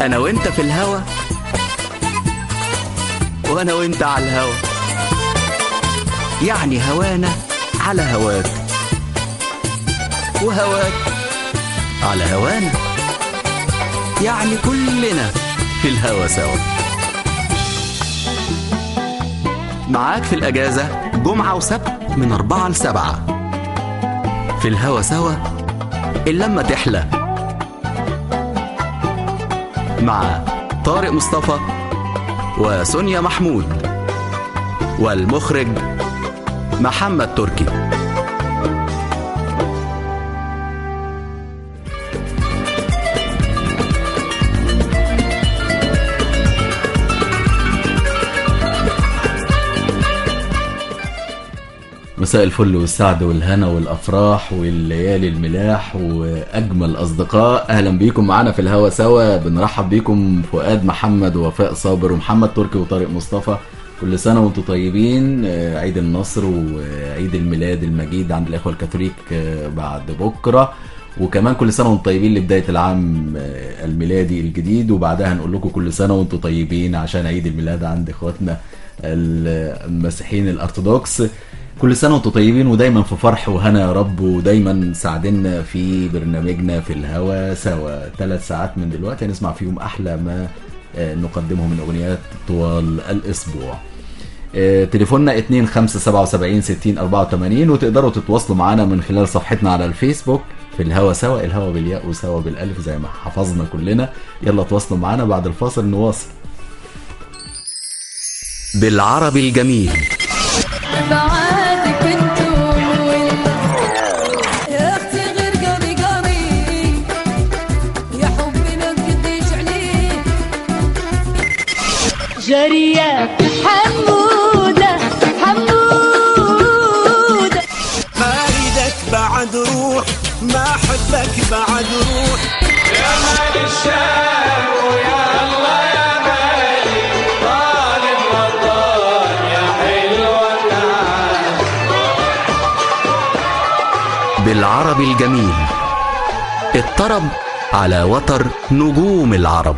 أنا وأنت في الهوا وأنا وأنت على الهوا. يعني هوانا على هواك. وهواك على هوانا. يعني كلنا في الهوا سوا. معاك في الأجازة جمعة وسبت من أربعة لسبعة. في الهوا سوا اللمة تحلى. مع طارق مصطفى وسونيا محمود والمخرج محمد تركي. مساء الفل والسعد والهنا والأفراح والليالي الملاح وأجمل أصدقاء. أهلا بيكم معانا في الهوا سوا. بنرحب بيكم فؤاد محمد ووفاء صابر ومحمد تركي وطارق مصطفى. كل سنة وأنتم طيبين. آه، عيد النصر وعيد الميلاد المجيد عند الإخوة الكاثوليك آه، بعد بكرة. وكمان كل سنة وأنتم طيبين لبداية العام آه، الميلادي الجديد. وبعدها هنقول لكم كل سنة وأنتم طيبين عشان عيد الميلاد عند إخواتنا المسيحيين الأرثوذكس. كل سنة وأنتم طيبين ودايما في فرح وهنا يا رب ودايما ساعدنا في برنامجنا في الهوا سوا. ثلاث ساعات من دلوقتي هنسمع فيهم أحلى ما آه، نقدمه من أغنيات طوال الأسبوع. آه، تليفوننا 2 5 77 60 84 وتقدروا تتواصلوا معنا من خلال صفحتنا على الفيسبوك في الهوا سوا الهوا بالياء وسوا بالألف زي ما حفظنا كلنا. يلا تواصلوا معنا بعد الفاصل نواصل. بالعربي الجميل. جرية حمودة حمودة. ما اريدك بعد روح ما احبك بعد روح. بالعربي الجميل الطرب على وتر نجوم العرب.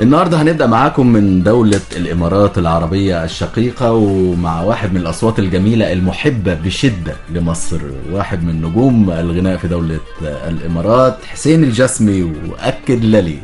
النهارده هنبدأ معاكم من دولة الإمارات العربية الشقيقة ومع واحد من الأصوات الجميلة المحبة بشدة لمصر واحد من نجوم الغناء في دولة الإمارات حسين الجسمي وأكد للي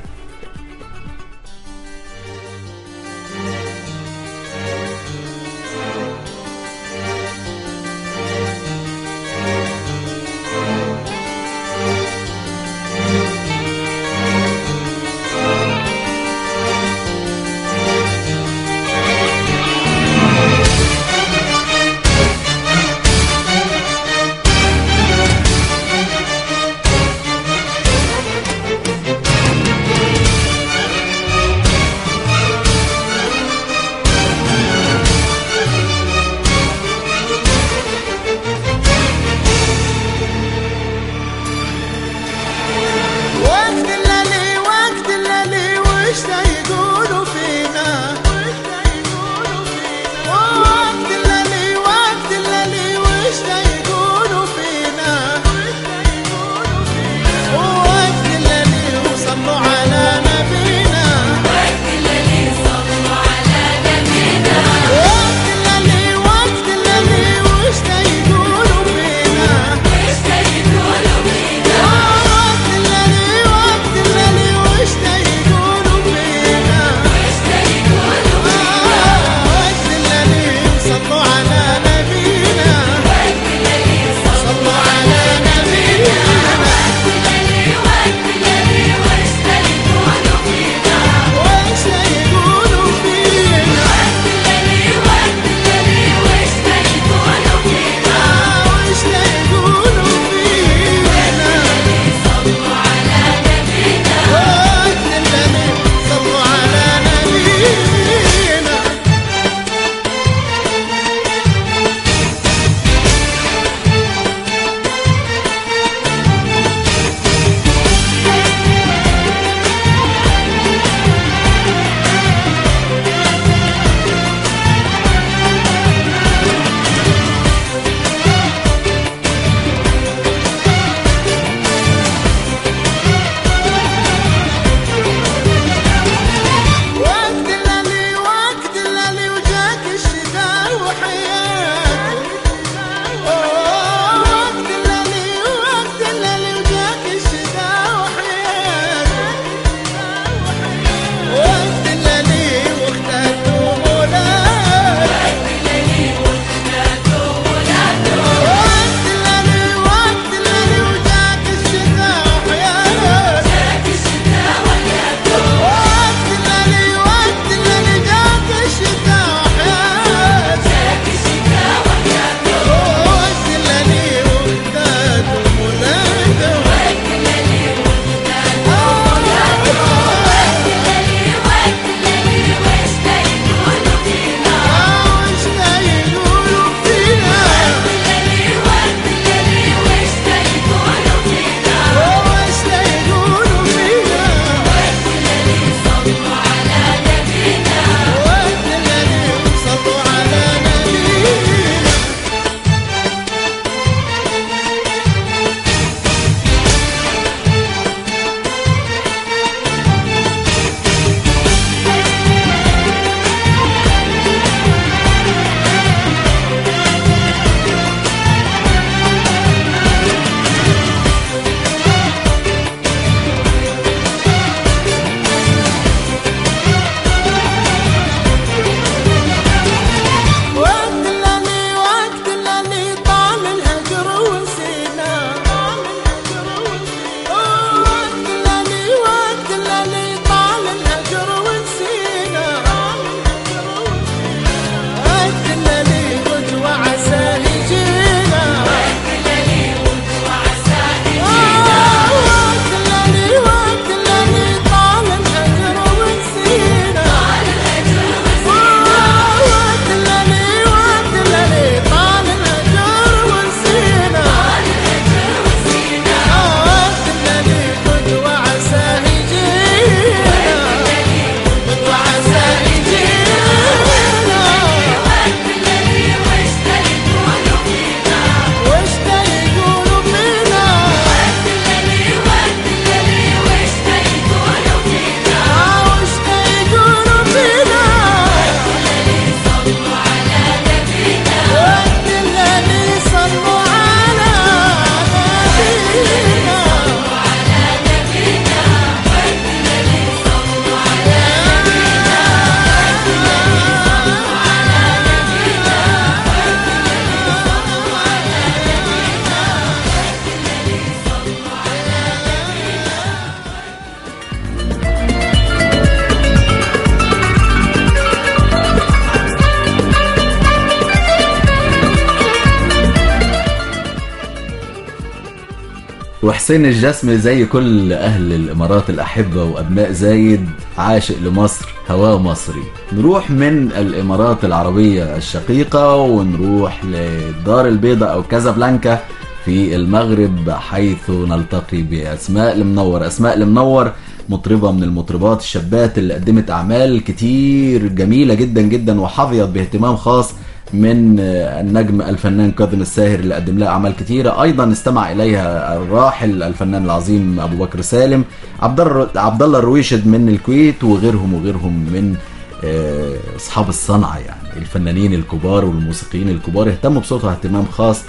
وحسين الجسمي زي كل أهل الإمارات الأحبة وأبناء زايد عاشق لمصر هواه مصري. نروح من الإمارات العربية الشقيقة ونروح للدار البيضاء أو كازابلانكا في المغرب حيث نلتقي بأسماء المنور. أسماء المنور مطربة من المطربات الشابات اللي قدمت أعمال كتير جميلة جدا جدا وحظيت باهتمام خاص من النجم الفنان كاظم الساهر اللي قدم لها أعمال كتيرة. أيضا استمع إليها الراحل الفنان العظيم أبو بكر سالم عبد الله الرويشد من الكويت وغيرهم وغيرهم من آه، أصحاب الصنعة يعني الفنانين الكبار والموسيقيين الكبار اهتموا بصوتها اهتمام خاص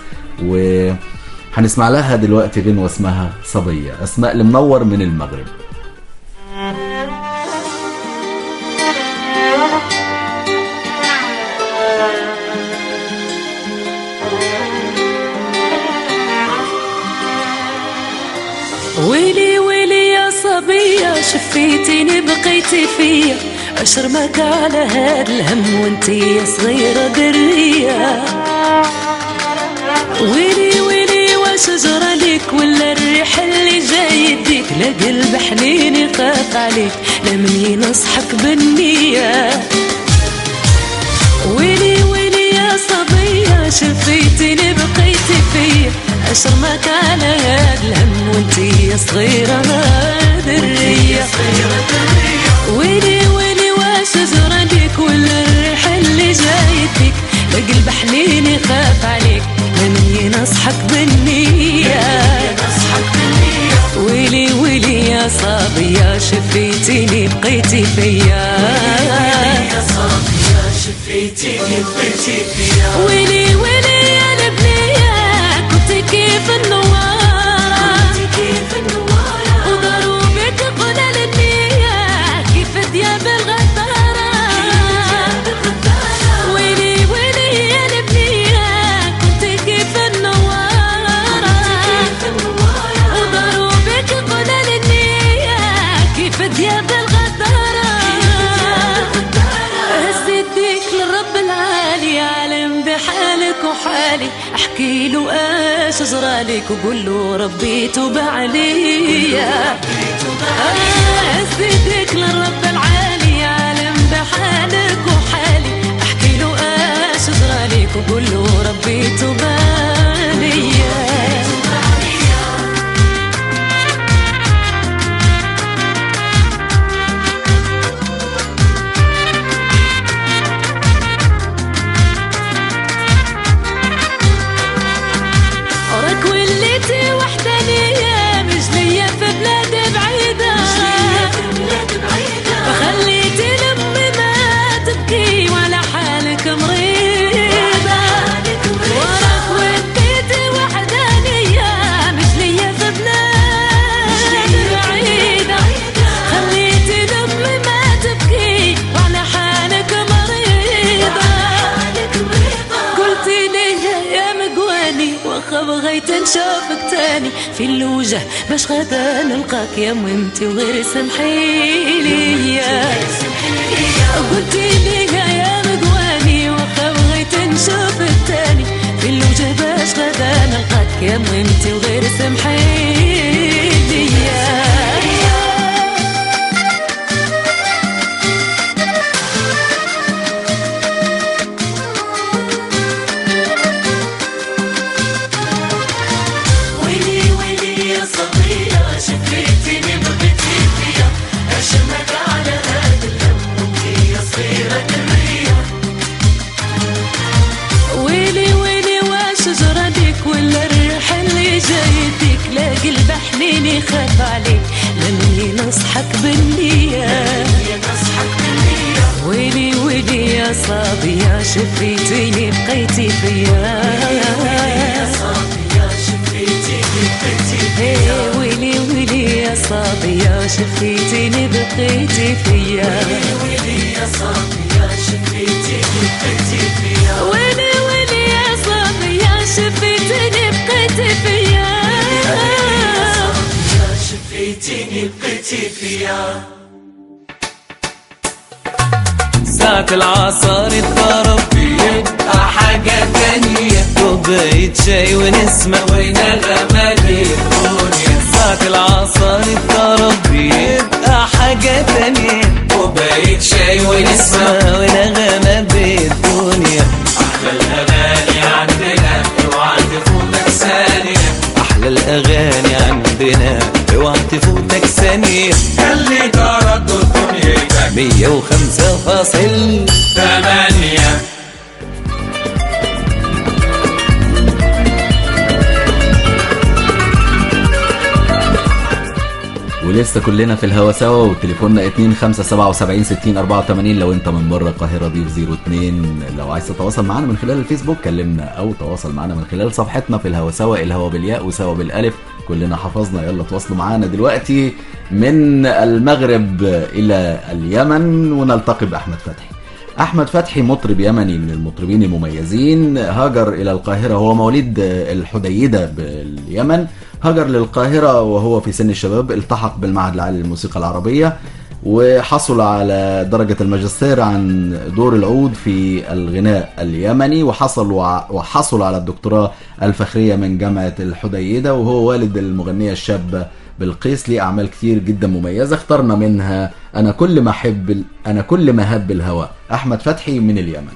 و هنسمع لها دلوقتي غنوة اسمها صبية أسماء المنور من المغرب. بقيتي فيا أشرمك على هاد الهم وانتي يا صغيرة درية ويلي ويلي واش جرى ليك ولا الريح اللي جاي يديك؟ لا قلب حنين يخاف عليك لا من ينصحك بالنية. ويلي ويلي يا صبية شفيتيني بقيتي فيا أشرمك على هاد الهم وانتي يا صغيرة درية ويلي ويلي واش ليك ولا الريح اللي جايتك قلب حنين يخاف عليك. من ينصحك بالنية ويلي ويلي يا صبية شفيتيني بقيتي فيا. ويلي ويلي جرالك وقول له ربي توب عليا. هزيتك للرب العالي عالم بحالك وحالي. أحكي له إيش جرالك وقول له ربي توب عليا باش غدا نلقاك يا مهمتي وغير سمحي لي قلتي لي يا مقواني واخا بغيت نشوفك تاني في الوجه باش غدا نلقاك يا مهمتي وغير سمحي ساعة العصار الطرب يبقى حاجة تانية. كوباية شاي ونسمة ونغمة كلنا في الهوا سوا وتليفوننا 2 5 77 60 84 لو انت من بره القاهرة ضيف 02 لو عايز تتواصل معانا من خلال الفيسبوك كلمنا أو تواصل معانا من خلال صفحتنا في الهوا سوا الهوا بالياء وسوا بالألف. كلنا حفظنا. يلا تواصلوا معانا دلوقتي من المغرب إلى اليمن ونلتقي بأحمد فتحي. أحمد فتحي مطرب يمني من المطربين المميزين. هاجر إلى القاهرة هو مواليد الحديدة باليمن. هاجر للقاهرة وهو في سن الشباب التحق بالمعهد العالي للموسيقى العربية وحصل على درجة الماجستير عن دور العود في الغناء اليمني وحصل وحصل على الدكتوراه الفخرية من جامعة الحديدة وهو والد المغنية الشابة بالقيس ليه أعمال كتير جدا مميزة اخترنا منها أنا كل ما أحب أنا كل ما هب الهواء. أحمد فتحي من اليمن.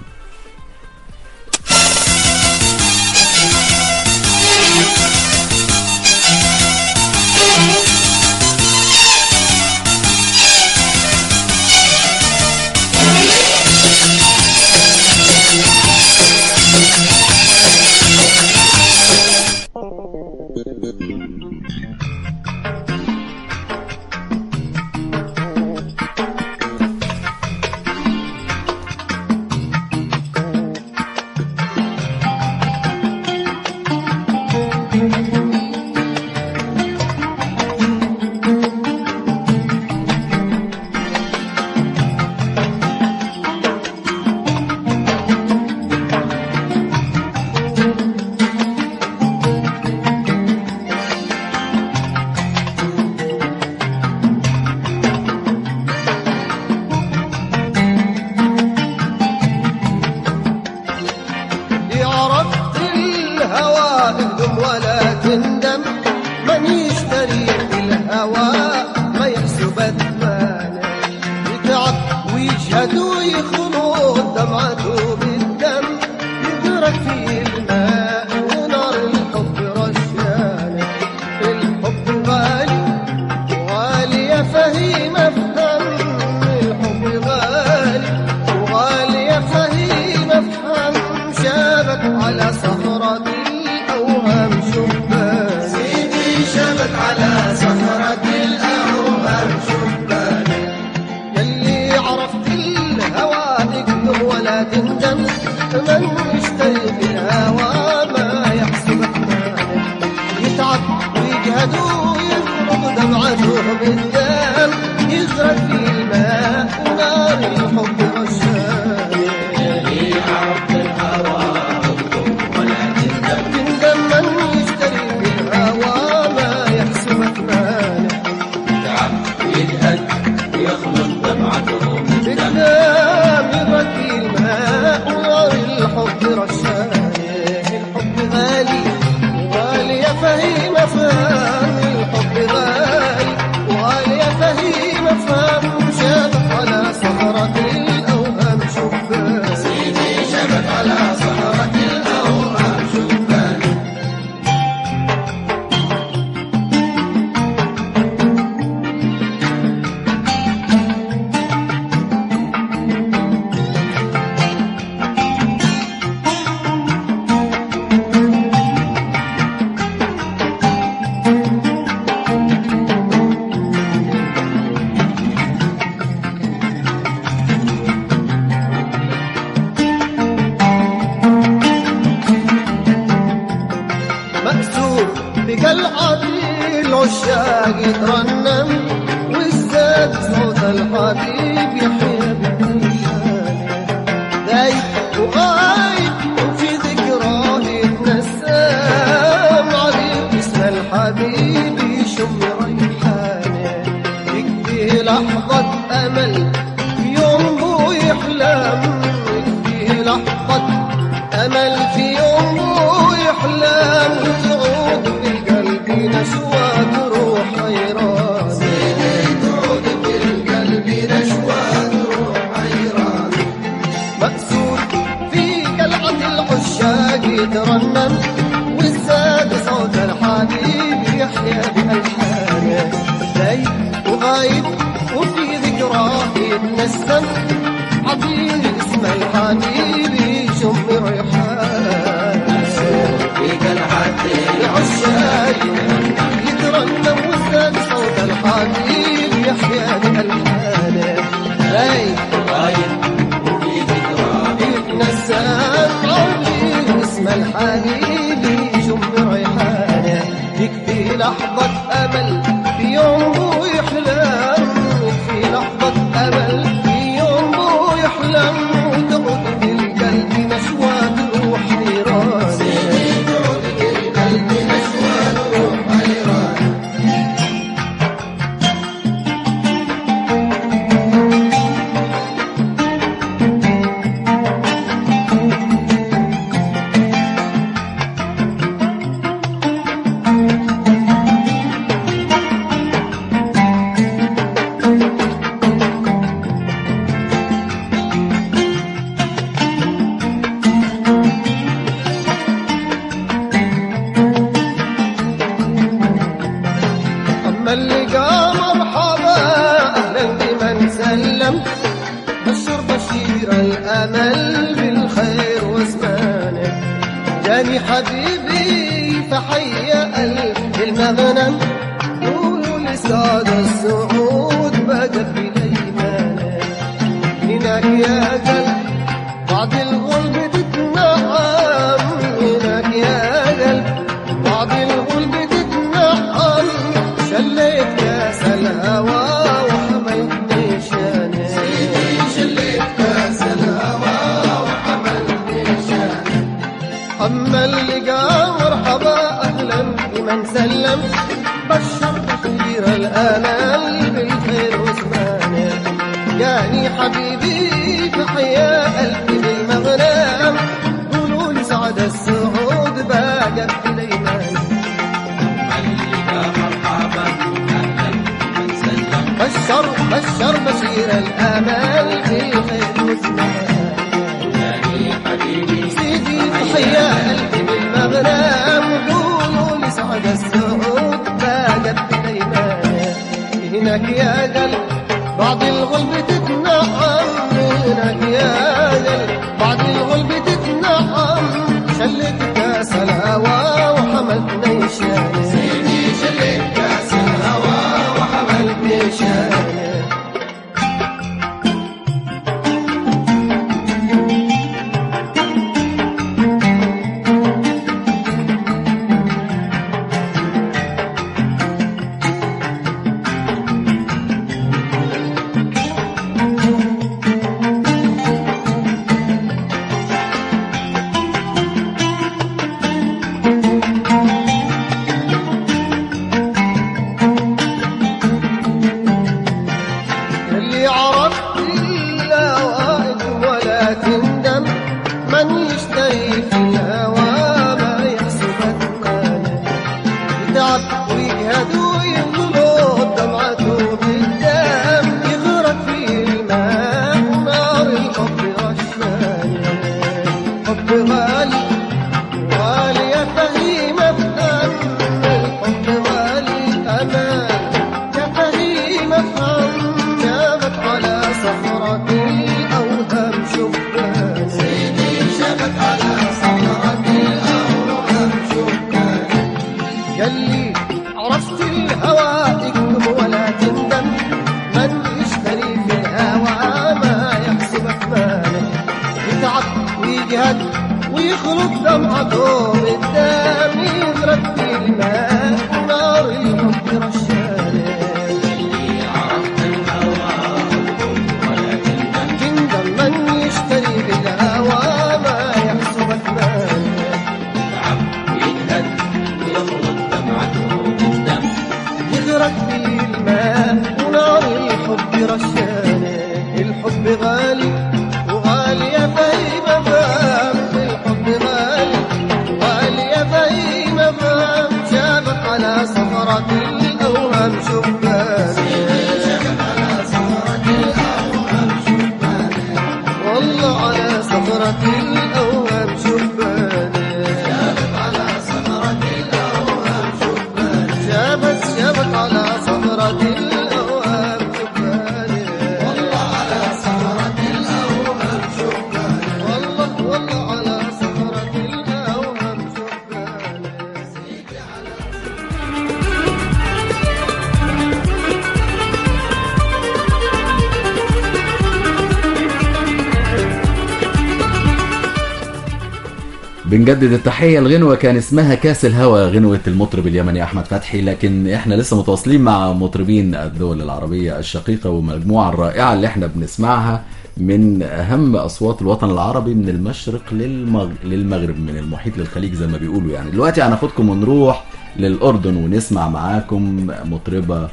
بنجدد التحية الغنوة كان اسمها كاس الهوى غنوة المطرب اليمني أحمد فتحي لكن إحنا لسه متواصلين مع مطربين الدول العربية الشقيقة والمجموعة الرائعة اللي إحنا بنسمعها من أهم أصوات الوطن العربي من المشرق للمغ... للمغرب من المحيط للخليج زي ما بيقولوا يعني. دلوقتي هناخدكم ونروح للأردن ونسمع معاكم مطربة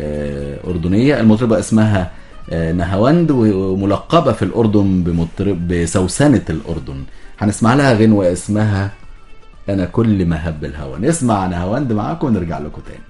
آه، أردنية. المطربة اسمها آه، نهاوند وملقبة في الأردن بمطرب بسوسنة الأردن. هنسمع لها غنوة اسمها أنا كل ما هب الهوى. نسمع نهاوند معاكم ونرجع لكم تاني.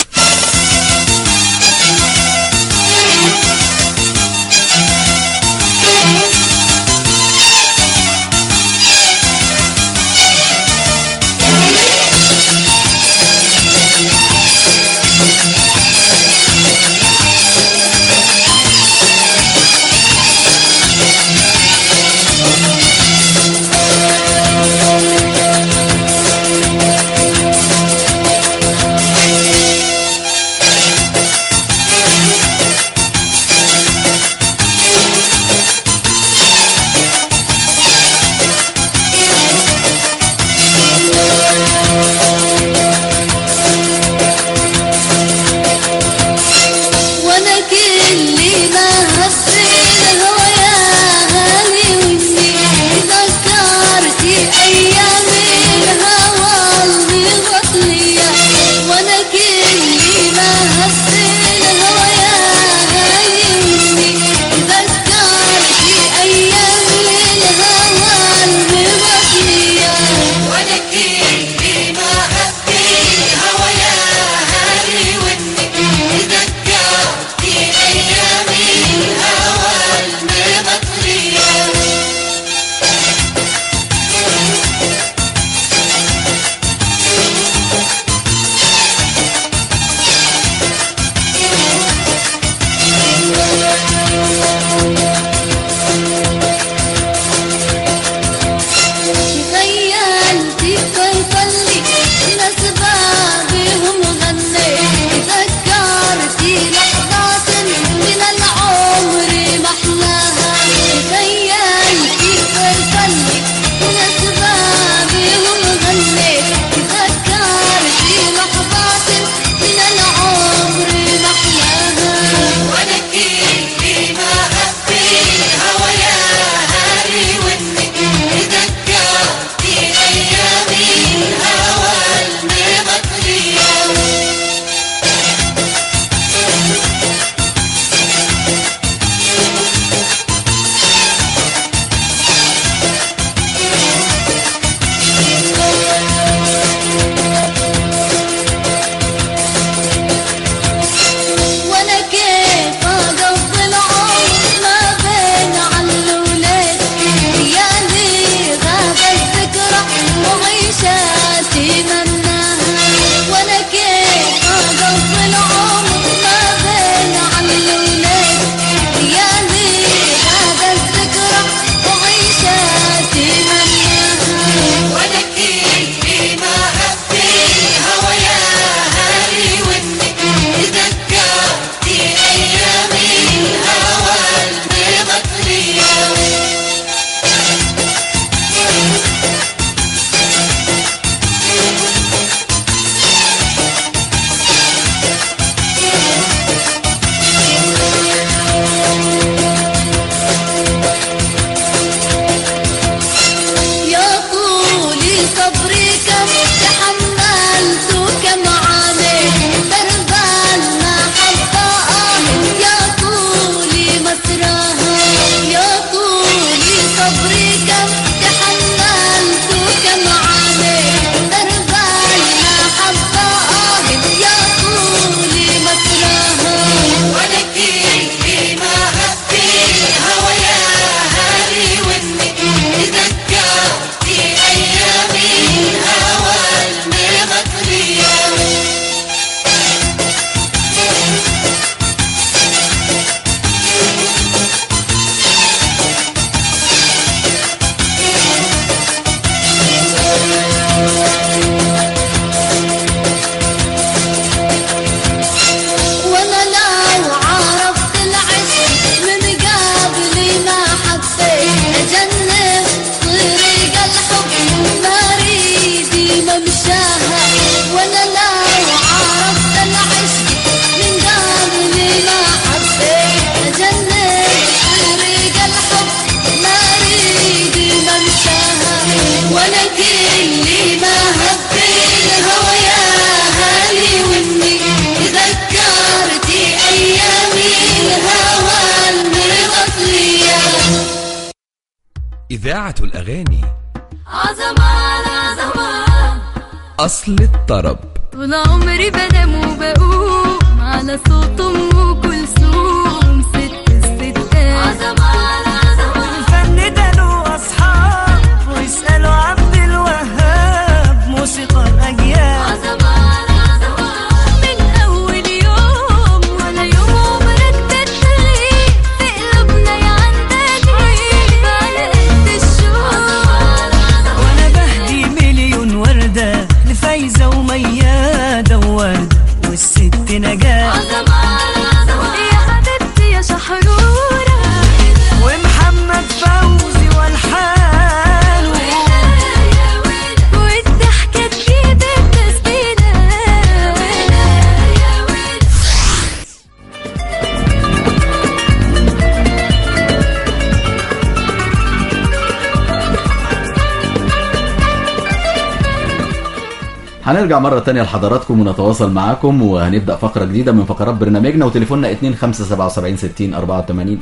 هنرجع مرة تانية لحضراتكم ونتواصل معاكم وهنبدأ فقرة جديدة من فقرات برنامجنا وتليفوننا 2577 60 84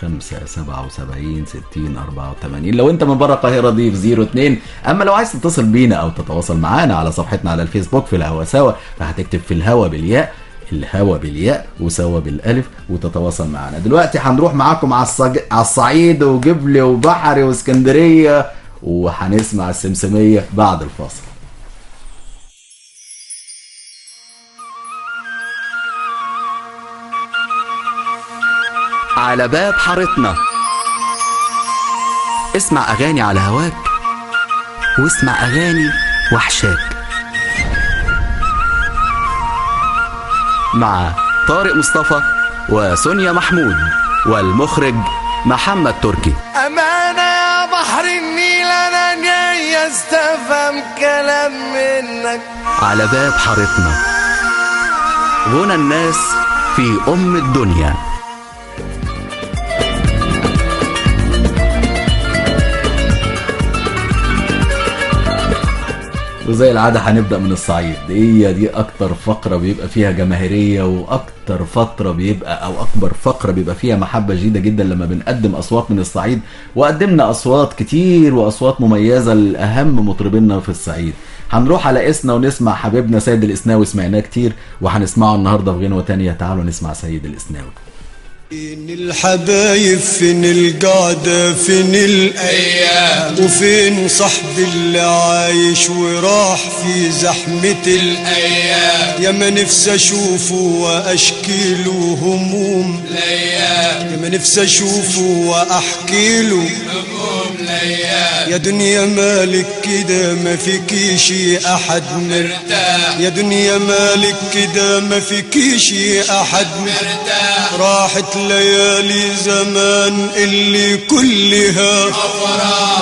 2577 60 84 لو انت من بره القاهرة ضيف 02 أما لو عايز تتصل بينا أو تتواصل معانا على صفحتنا على الفيسبوك في الهوا سوا فهتكتب في الهوا بالياء الهوا بالياء وسوا بالألف وتتواصل معانا. دلوقتي هنروح معاكم على, الصج... على الصعيد وجبلي وبحري واسكندرية وهنسمع السمسمية بعد الفاصل. على باب حارتنا. اسمع أغاني على هواك واسمع أغاني وحشاك. مع طارق مصطفى وسونيا محمود والمخرج محمد تركي. أمانة يا بحر النيل أنا جاي أستفهم كلام منك. على باب حارتنا. غنى الناس في أم الدنيا. وزي العادة هنبدأ من الصعيد. هي دي أكتر فقرة بيبقى فيها جماهيرية وأكتر فترة بيبقى أو أكبر فقرة بيبقى فيها محبة جيدة جدا لما بنقدم أصوات من الصعيد. وقدمنا أصوات كتير وأصوات مميزة لأهم مطربينا في الصعيد. هنروح على إسنا ونسمع حبيبنا سيد الإسناوي سمعناه كتير وهنسمعه النهاردة في غنوة تانية. تعالوا نسمع سيد الإسناوي. فين الحبايب فين القعدة فين الأيام؟ وفين صاحبي اللي عايش وراح في زحمة الأيام؟ يا ما نفسي أشوفه وأشكي له هموم الأيام يا ما نفسي أشوفه وأحكي له يا دنيا مالك كده ما فيكيش أحد مرتاح. يا دنيا مالك كده ما فيكيش أحد مرتاح. راحت ليالي زمان اللي كلها.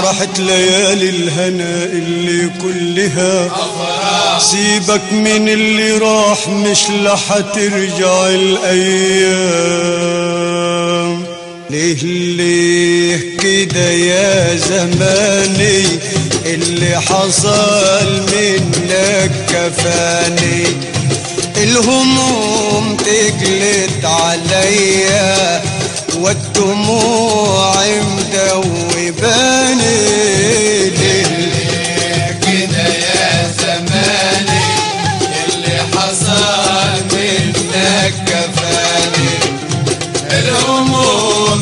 راحت ليالي الهنا اللي كلها. سيبك من اللي راح مش لح ترجع الأيام. ليه ليه كده يا زماني؟ اللي حصل منك كفاني. الهموم تجلد عليا والدموع مدوباني كده يا زماني اللي حصل منك الهموم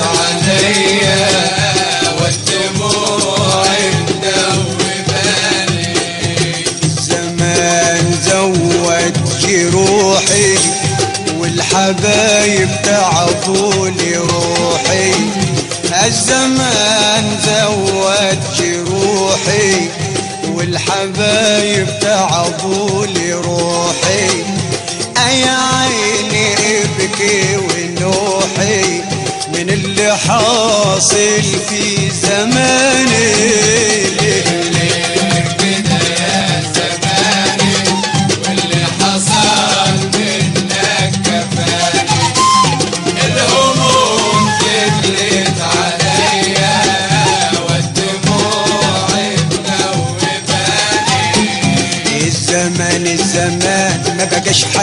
عليا والحبايب تعبوا لي روحي الزمان زود جروحي والحبايب تعبوا لي روحي أي عيني ابكي ونوحي من اللي حاصل في زماني.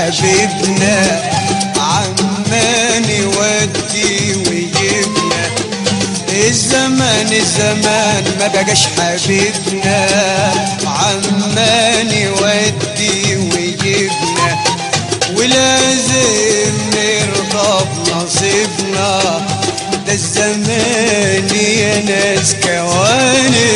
حبيبنا عمان يودي ويجيبنا. الزمان الزمان ما بقاش حبيبنا. عمان يودي ويجيبنا. ولازم نرضى بنصيبنا. ده الزمان يا ناس كواني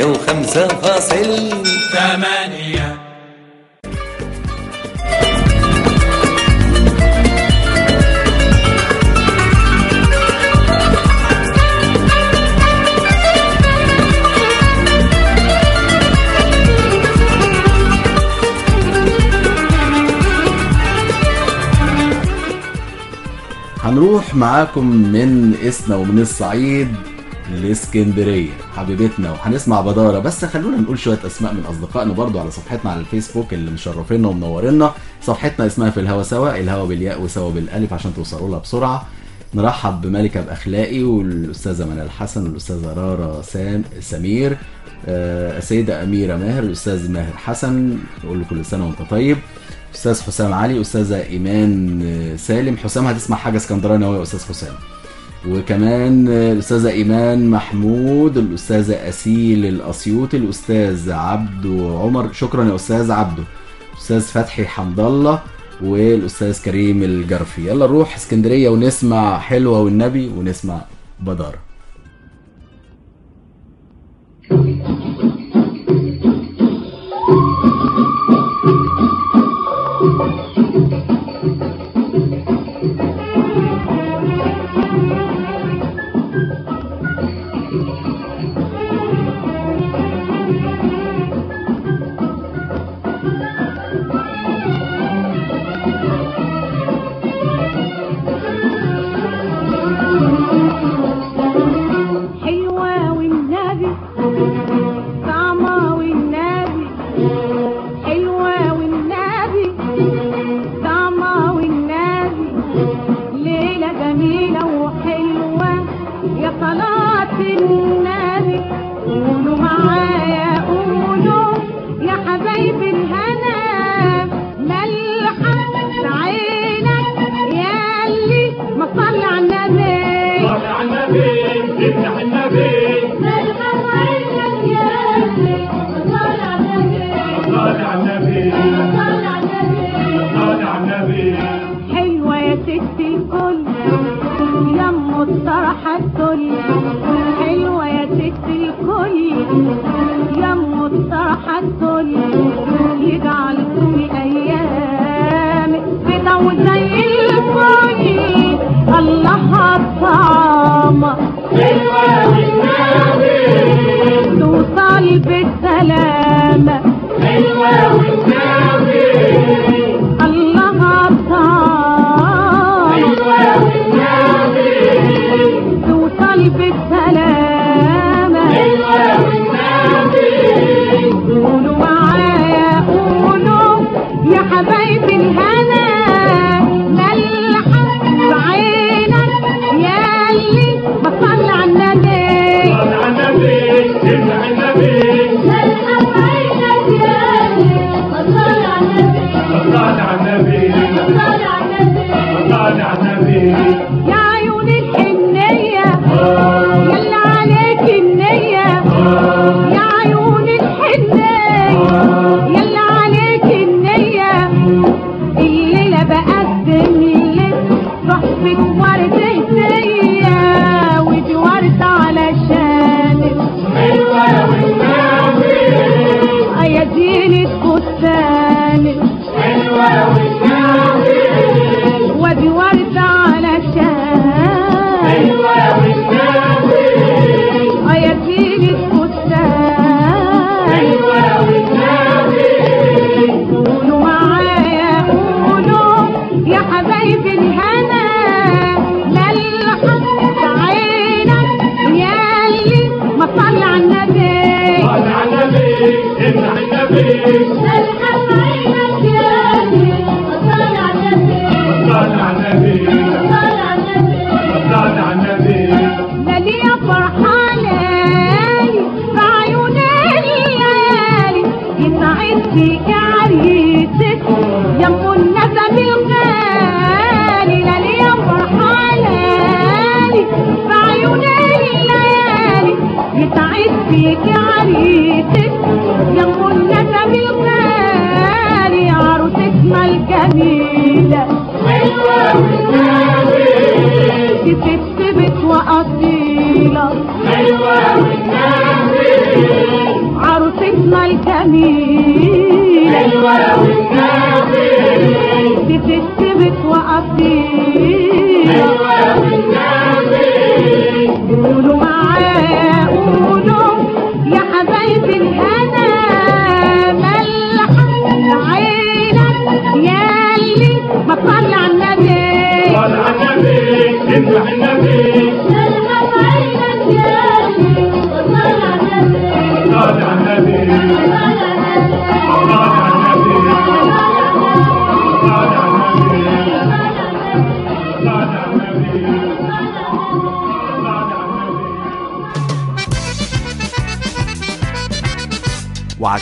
مية وخمسة فاصل. هنروح معاكم من إسنا ومن الصعيد. لاسكندريه حبيبتنا وهنسمع بدارة. بس خلونا نقول شوية أسماء من أصدقائنا برضو على صفحتنا على الفيسبوك اللي مشرفينا ومنورينا صفحتنا اسمها في الهوا سوا الهوا بالياء وسوا بالألف عشان توصلوا لها بسرعة. نرحب بملكه باخلاقي والأستاذة منال حسن والأستاذة رارا سام سمير آه، السيدة أميرة ماهر الأستاذ ماهر حسن. نقول له كل سنة وأنت طيب. أستاذ حسام علي أستاذة إيمان آه، سالم. حسام هتسمع حاجة اسكندراني أهو يا أستاذ حسام. وكمان الأستاذة إيمان محمود الأستاذة أسيل الأسيوطي الأستاذ عبدو عمر. شكرا يا أستاذ عبدو أستاذ فتحي حمد الله والأستاذ كريم الجرفي. يلا نروح اسكندرية ونسمع حلوة والنبي ونسمع بدارة.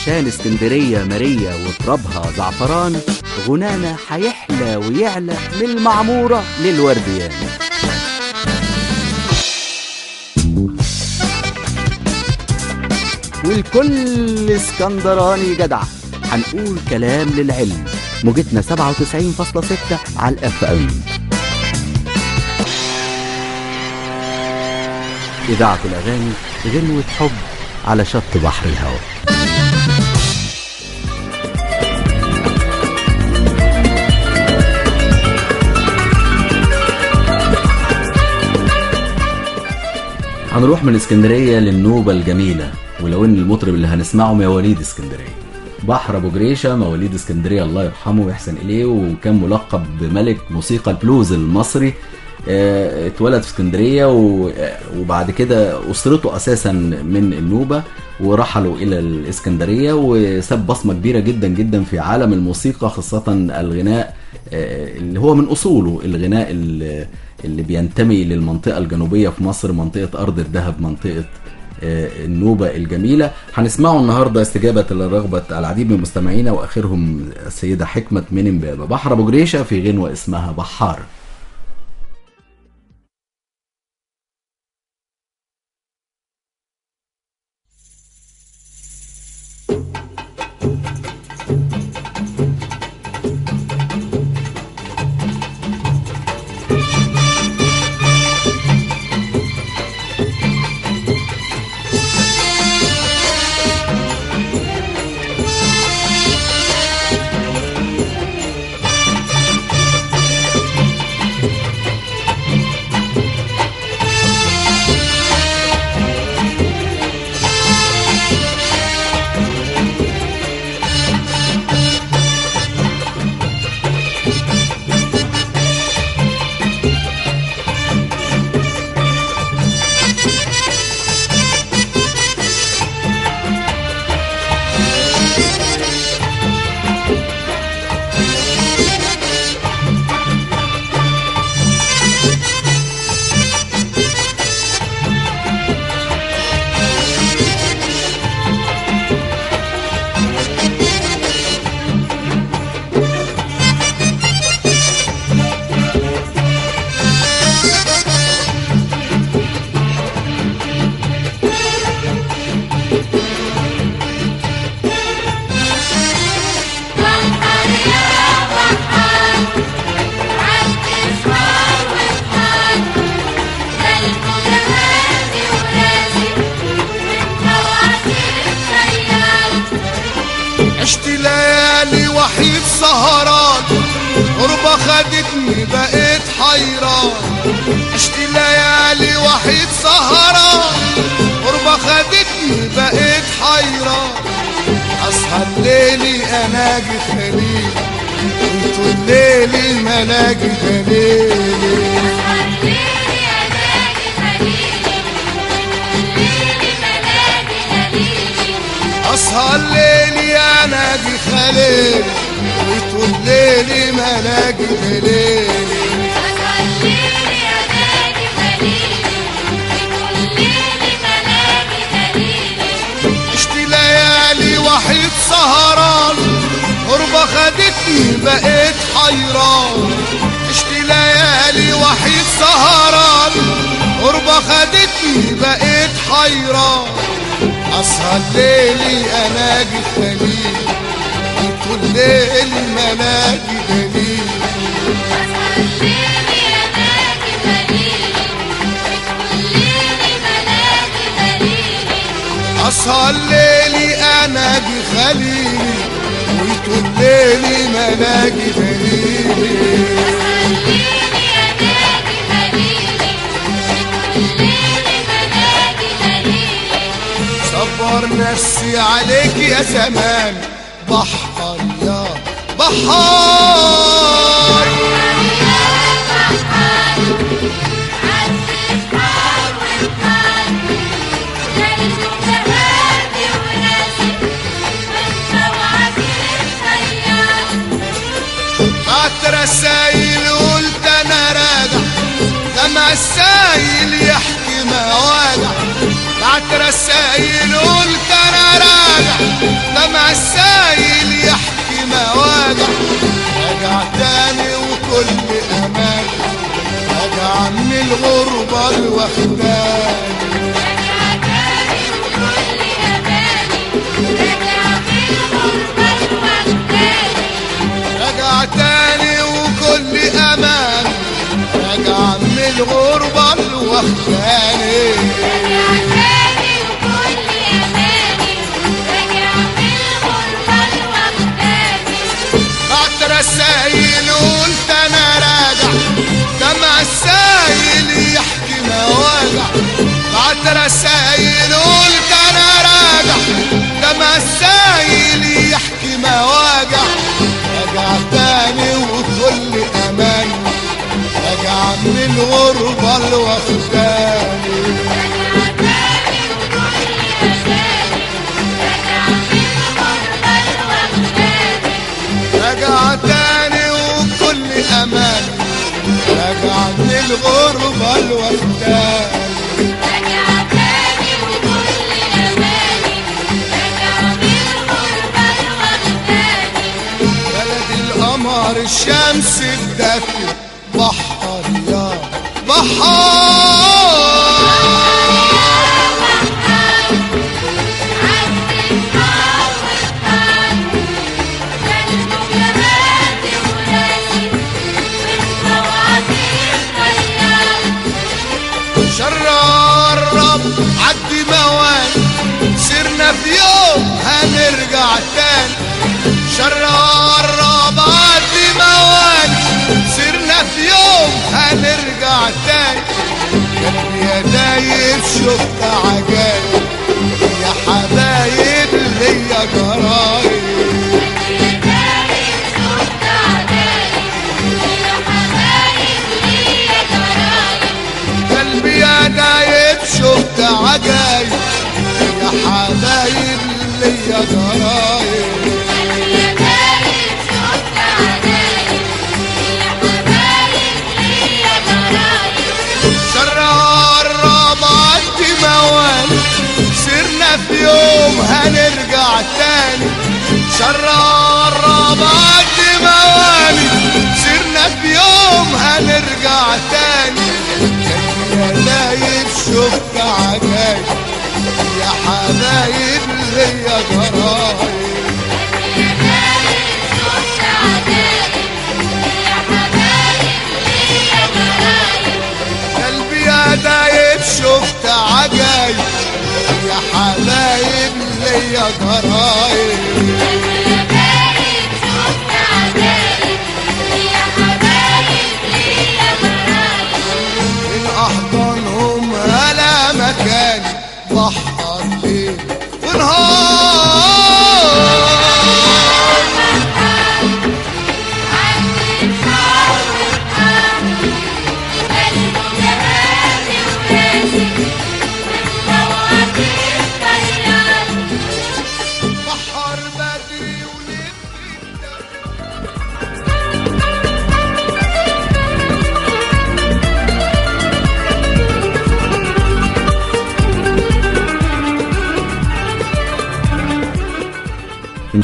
وعشان اسكندرية مارية وترابها زعفران غنانا هيحلى ويعلى من المعمورة للورديان. والكل اسكندراني جدع. هنقول كلام للعلم. موجتنا 97.6 على ال FM إذاعة الأغاني غنوة حب على شط بحر الهوى. هنروح من اسكندرية للنوبة الجميلة ولو إن المطرب اللي هنسمعه مواليد اسكندرية. بحر أبو جريشة مواليد اسكندرية الله يرحمه ويحسن إليه وكان ملقب بملك موسيقى البلوز المصري آه، اتولد في اسكندرية آه، وبعد كده أسرته أساسا من النوبة ورحلوا إلى الإسكندرية وساب بصمة كبيرة جدا جدا في عالم الموسيقى خاصة الغناء آه، اللي هو من أصوله الغناء اللي بينتمي للمنطقة الجنوبية في مصر منطقة أرض الذهب منطقة آه، النوبة الجميلة. هنسمعه النهاردة استجابة لرغبة العديد من مستمعينا وآخرهم السيدة حكمة من بحر أبو جريشة في غنوة اسمها بحار. أسهر ليلي أناجي خليل طول ليلي مناجي دليل أسهر ليلي أناجي خليلي ويطول ليلي مناجي دليلي صبر نفسي عليك يا زمان. بحر يا بعت رسايل قلت أنا راجع. دمع السايل يحكي مواجع بعت رسايل قلت أنا راجع دمع السايل يحكي مواجع راجع تاني وكل أمان. راجع من الغربة الوحداني راجع تاني وكل أمان. راجع من الغربة الوحداني رسايل قلت أنا راجع دمع السايل يحكي مواجع راجع تاني وكل أمان. راجع من الغربة الوحداني راجع تاني وكل من الغربة الوحداني القمر الشمس يا دايب شفت عجايب. يا حبايب ليا جرايب. يا دايب شفت عجايب. يا حبايب ليا جرايب. شرار ربعت موالي سرنا في يوم هنرجع تاني. يا دايب شفت عجايب يا حبايب قلبي يا دايب شفت عجايب يا حبايب ليا جرايب من احضانهم هلا مكان.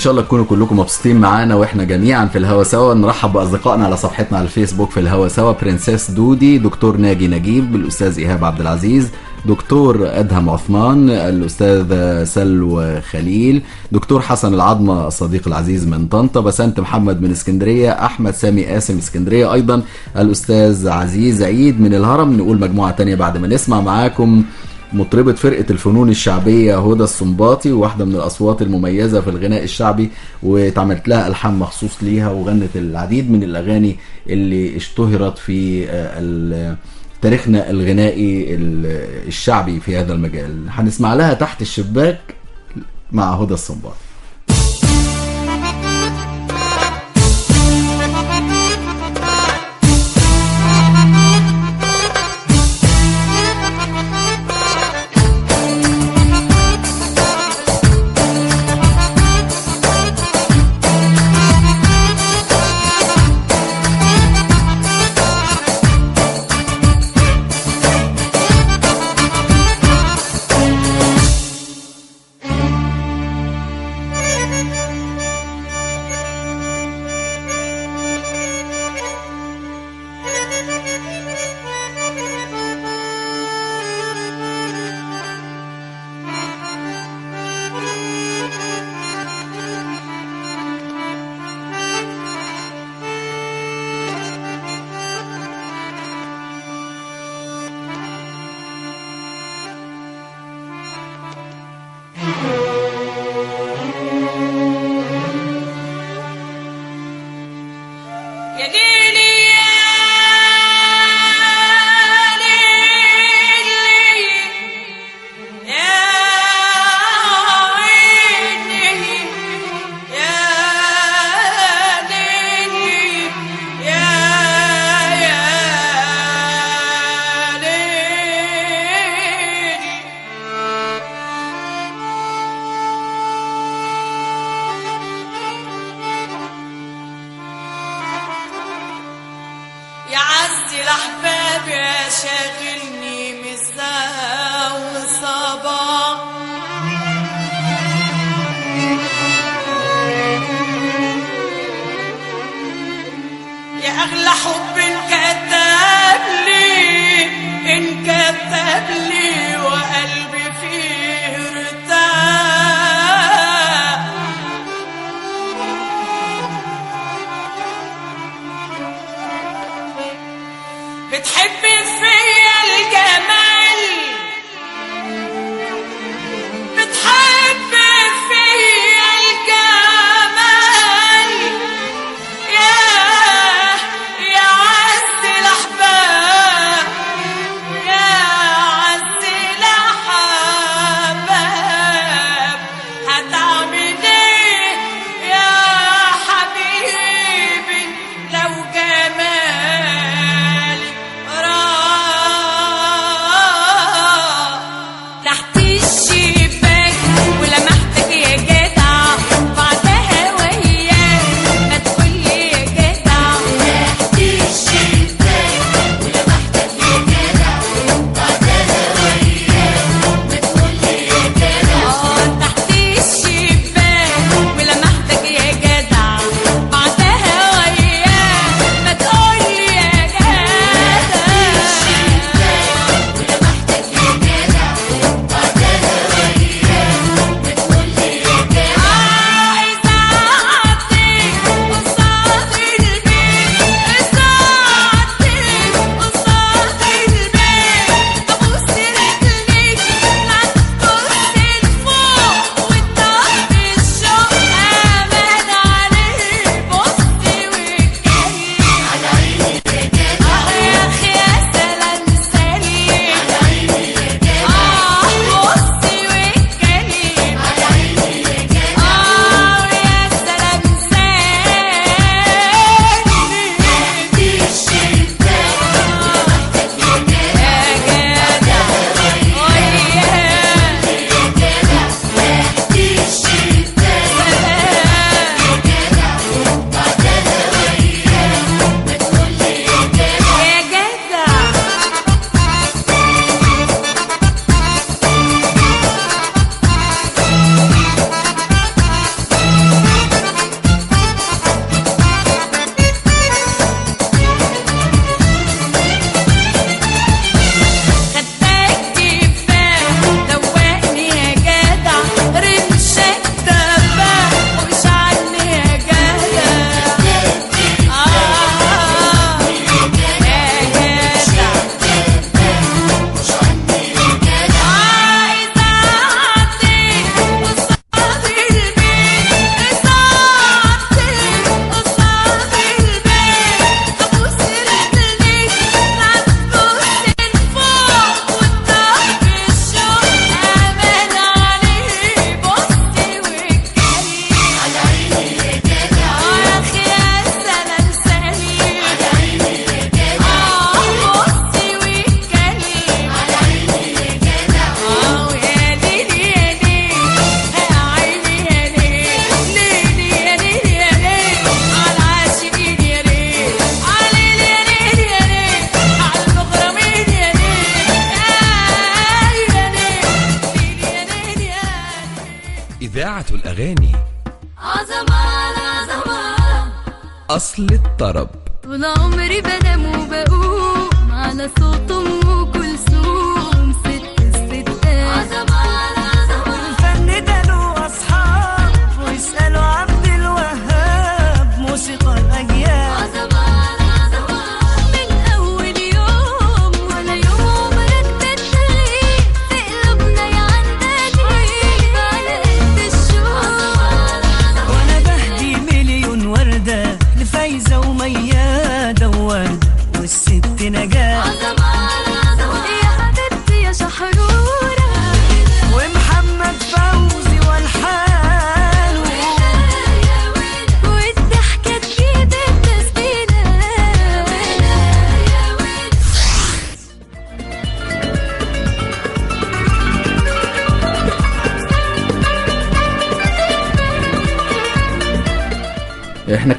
شاء الله تكونوا كلكم مبسوطين معانا وإحنا جميعا في الهوا سوا. نرحب بأصدقائنا على صفحتنا على الفيسبوك في الهوا سوا. برنسيس دودي دكتور ناجي نجيب الأستاذ إيهاب عبد العزيز دكتور أدهم عثمان الأستاذ سلوى خليل دكتور حسن العظمة الصديق العزيز من طنطا بسنت محمد من اسكندرية أحمد سامي قاسم اسكندرية أيضا الأستاذ عزيز عيد من الهرم. نقول مجموعة تانية بعد ما نسمع معاكم. مطربة فرقة الفنون الشعبية هدى السنباطي واحدة من الأصوات المميزة في الغناء الشعبي واتعملت لها ألحان مخصوص ليها وغنت العديد من الأغاني اللي اشتهرت في آه، تاريخنا الغنائي ال- الشعبي في هذا المجال. هنسمع لها تحت الشباك مع هدى السنباطي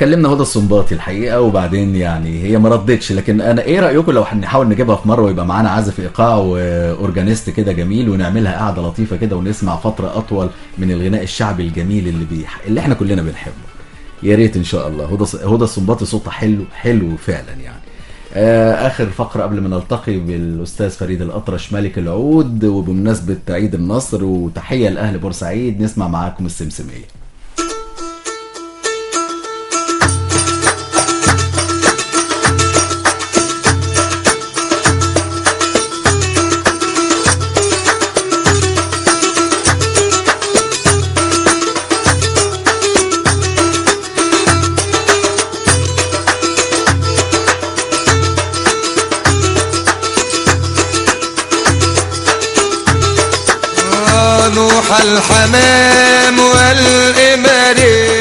كلمنا هدى السنباطي الحقيقة وبعدين يعني هي ما ردتش. لكن أنا إيه رأيكم لو هنحاول نجيبها في مرة ويبقى معانا عازف إيقاع وأورجانيست كده جميل ونعملها قعده لطيفة كده ونسمع فترة أطول من الغناء الشعبي الجميل اللي بيح... اللي إحنا كلنا بنحبه. يا ريت إن شاء الله. هدى هدى السنباطي صوتها حلو حلو فعلا يعني. آه، آخر فقرة قبل ما نلتقي بالأستاذ فريد الأطرش ملك العود وبمناسبة عيد النصر وتحية لأهل بورسعيد نسمع معاكم السمسمية. نوح الحمام والإماري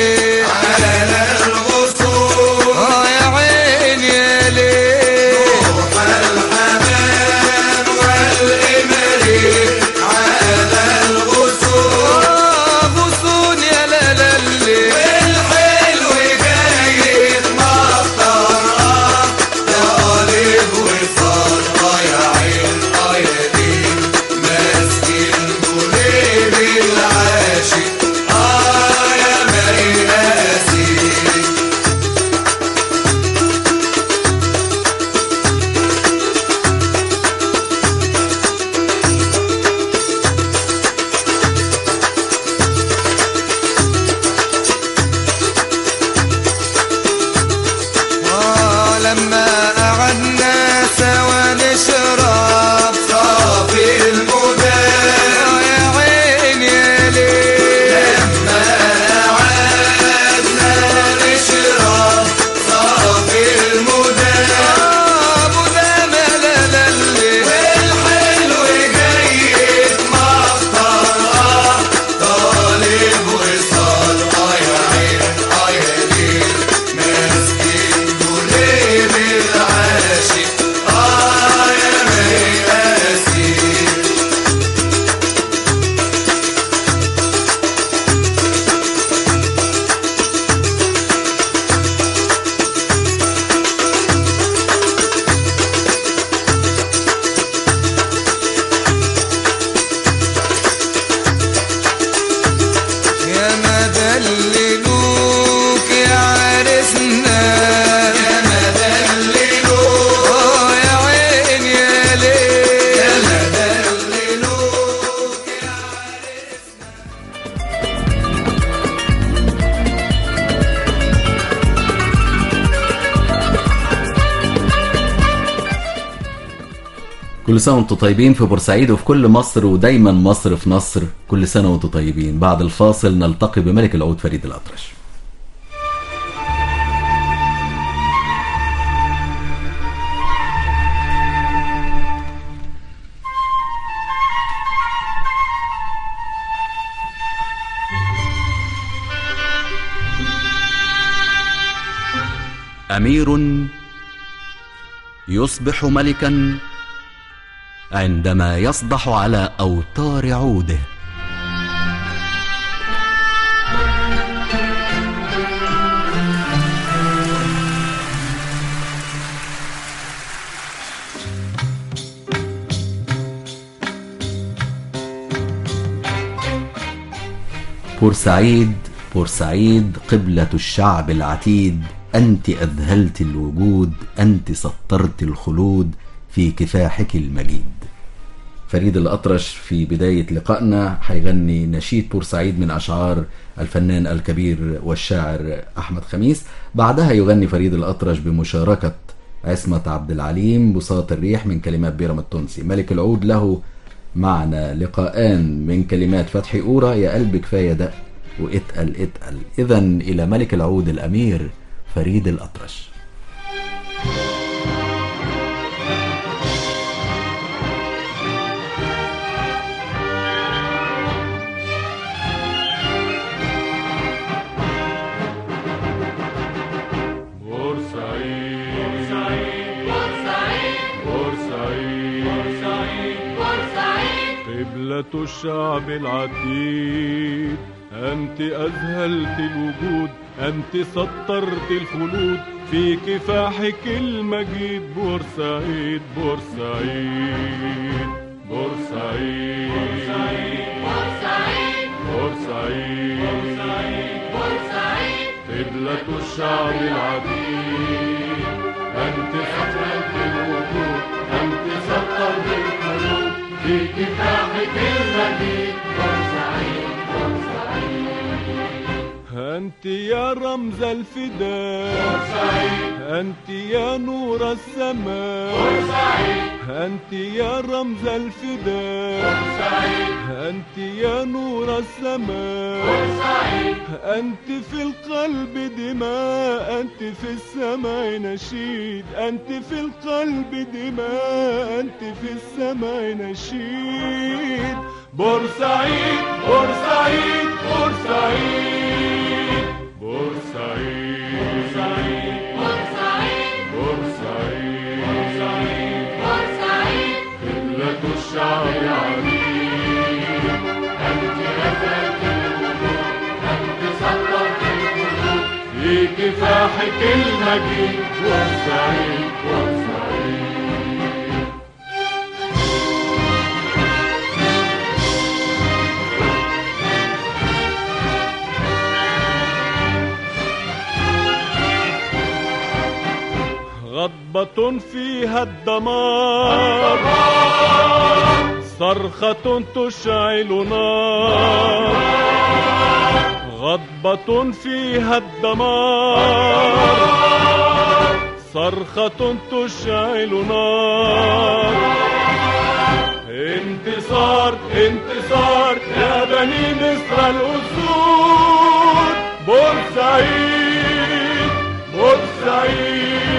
سنة وأنتم طيبين في بورسعيد وفي كل مصر ودايما مصر في نصر. كل سنة وأنتم طيبين. بعد الفاصل نلتقي بملك العود فريد الأطرش. أمير يصبح ملكا عندما يصدح على أوتار عوده. بورسعيد بورسعيد قبلة الشعب العتيد. أنت أذهلت الوجود أنت سطرت الخلود في كفاحك المجيد فريد الأطرش في بداية لقائنا. هيغني نشيد بورسعيد من أشعار الفنان الكبير والشاعر أحمد خميس. بعدها يغني فريد الأطرش بمشاركة عصمة عبد العليم بساط الريح من كلمات بيرم التونسي. ملك العود له معنا لقاءان من كلمات فتحي أورا. يا قلب كفاية دق واتقل اتقل. إذا إلى ملك العود الأمير فريد الأطرش. قبلة الشعب العتيد. أنت أذهلت الوجود أنت سطرت الخلود. في كفاحك المجيد بورسعيد بورسعيد بورسعيد. بورسعيد بورسعيد قبلة الشعب العتيد. أنت سطرت لكفاحك المدينة أنت يا رمز الفداء. أنت يا نور السماء. أنت يا رمز الفداء. أنت يا نور السماء. أنت في القلب دماء. أنت في السماء نشيد. أنت في القلب دماء. أنت في السماء نشيد. بورسعيد بورسعيد بورسعيد. بورسعيد بورسعيد. بورسعيد بورسعيد قبلة الشعب العريق أنت أذهلت الوجود أنت سطرت الخلود في كفاحك المجيد بورسعيد بورسعيد. غضبة فيها الدمار صرخة تشعل نار غضبة فيها الدمار صرخة تشعل نار انتصار انتصار يا بني مصر الأسود. بورسعيد بورسعيد.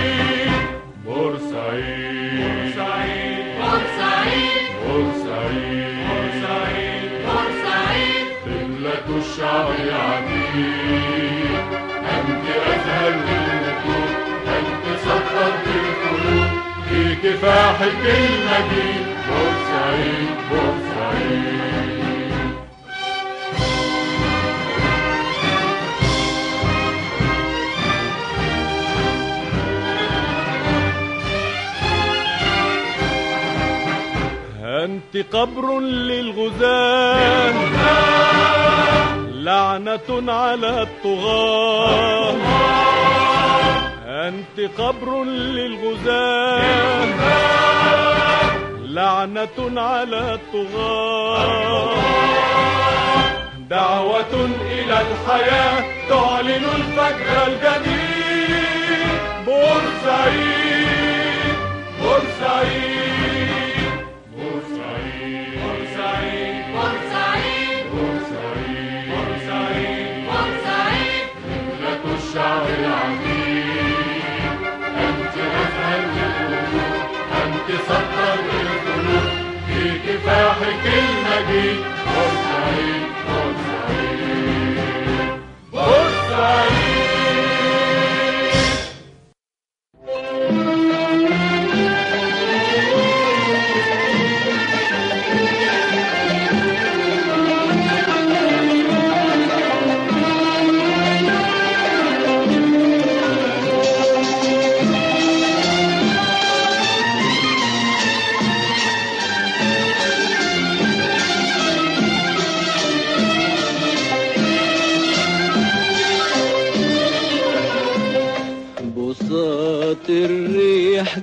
كفاحك المجيد بورسعيد بورسعيد أنت قبر للغزاة لعنة على الطغاة. أنت قبر للغزاة. لعنة على الطغاة. دعوة إلى الحياة تعلن الفجر الجديد. بورسعيد بورسعيد. الشعب العتيق أنت أزهر الوجود أنت سطر القلوب في كفاحك المجيد. بورسعيد بورسعيد. بورسعيد.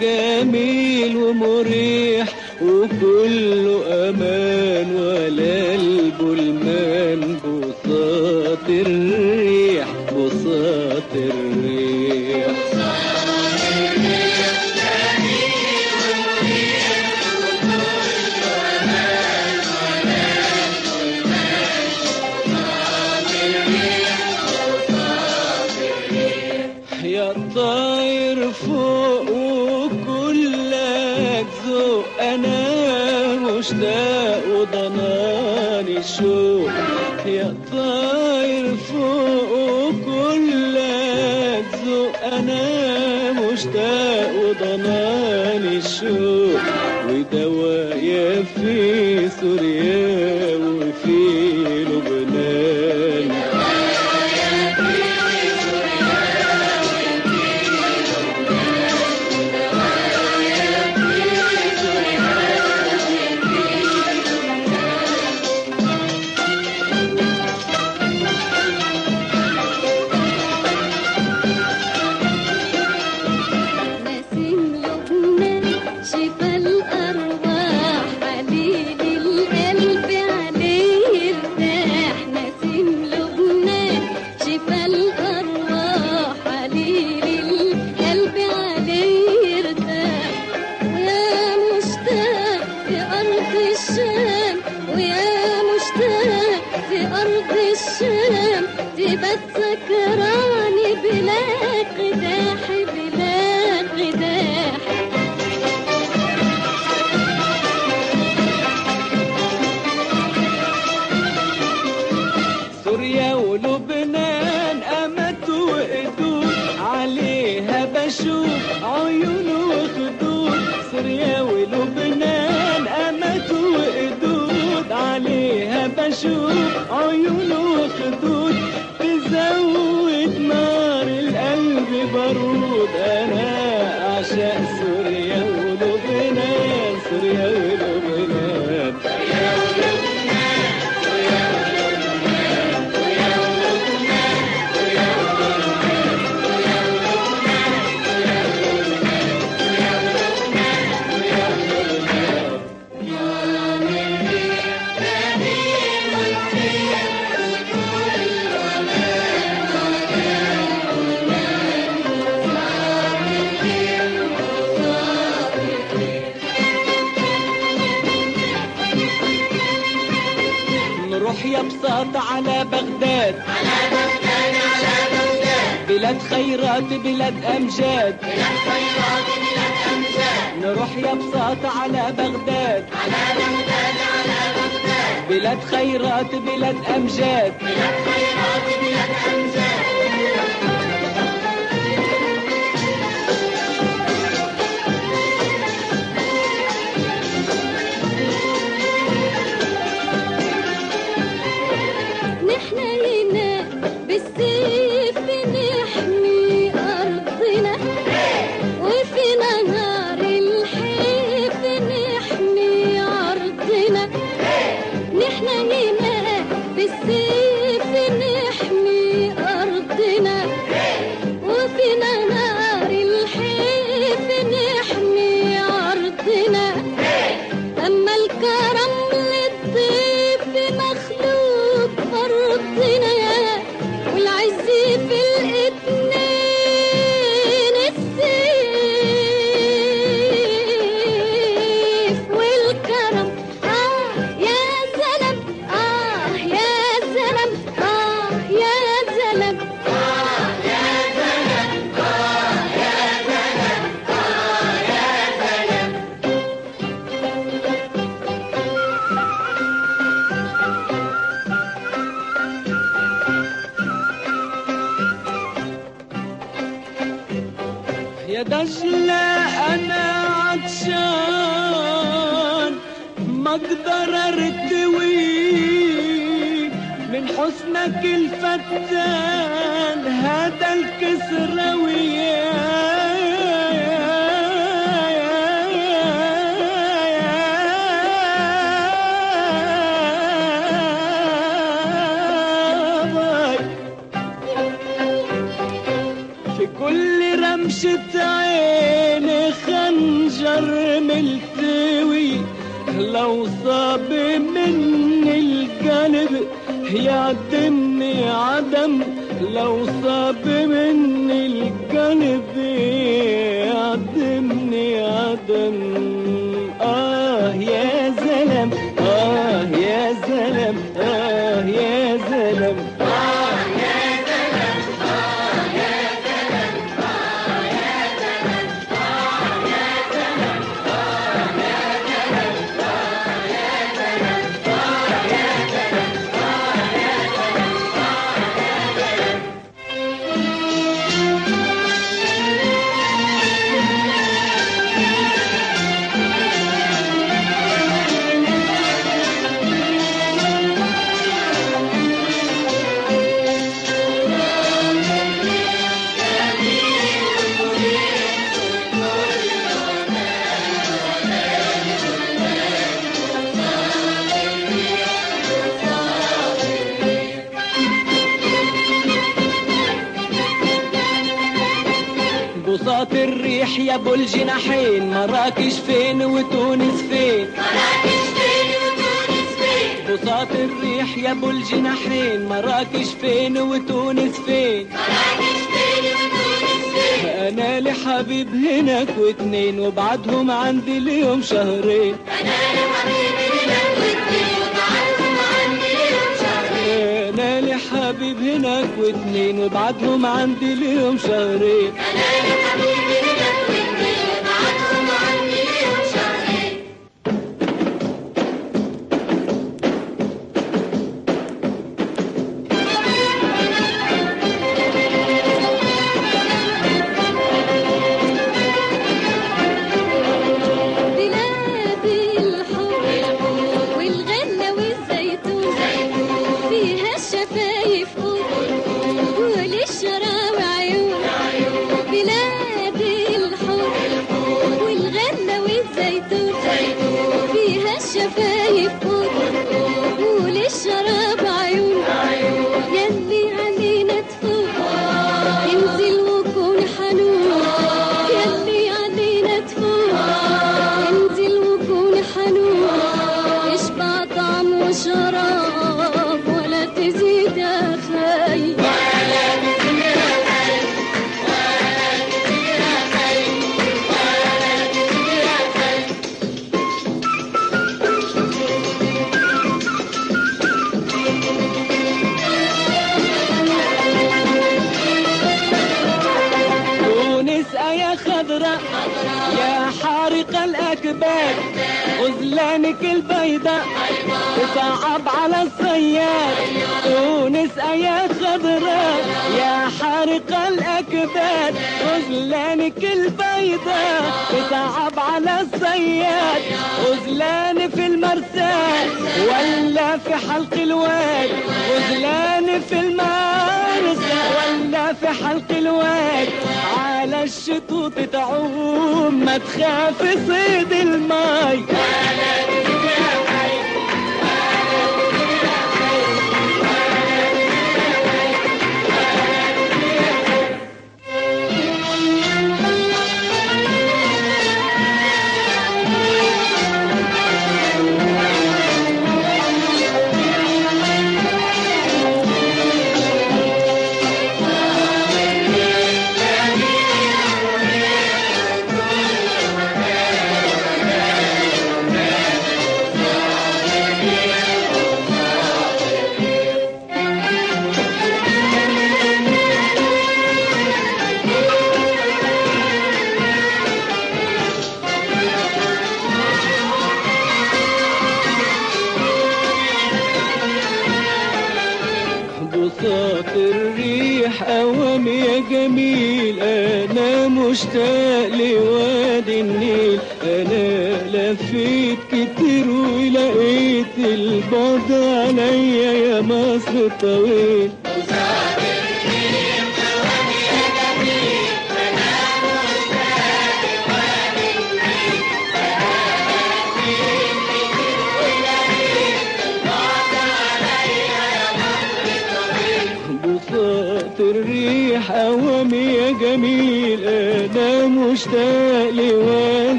جميل ومريح وكله أمان ولا البلمان بساط الريح بساط الريح. وشوق ودوايا في سوريا.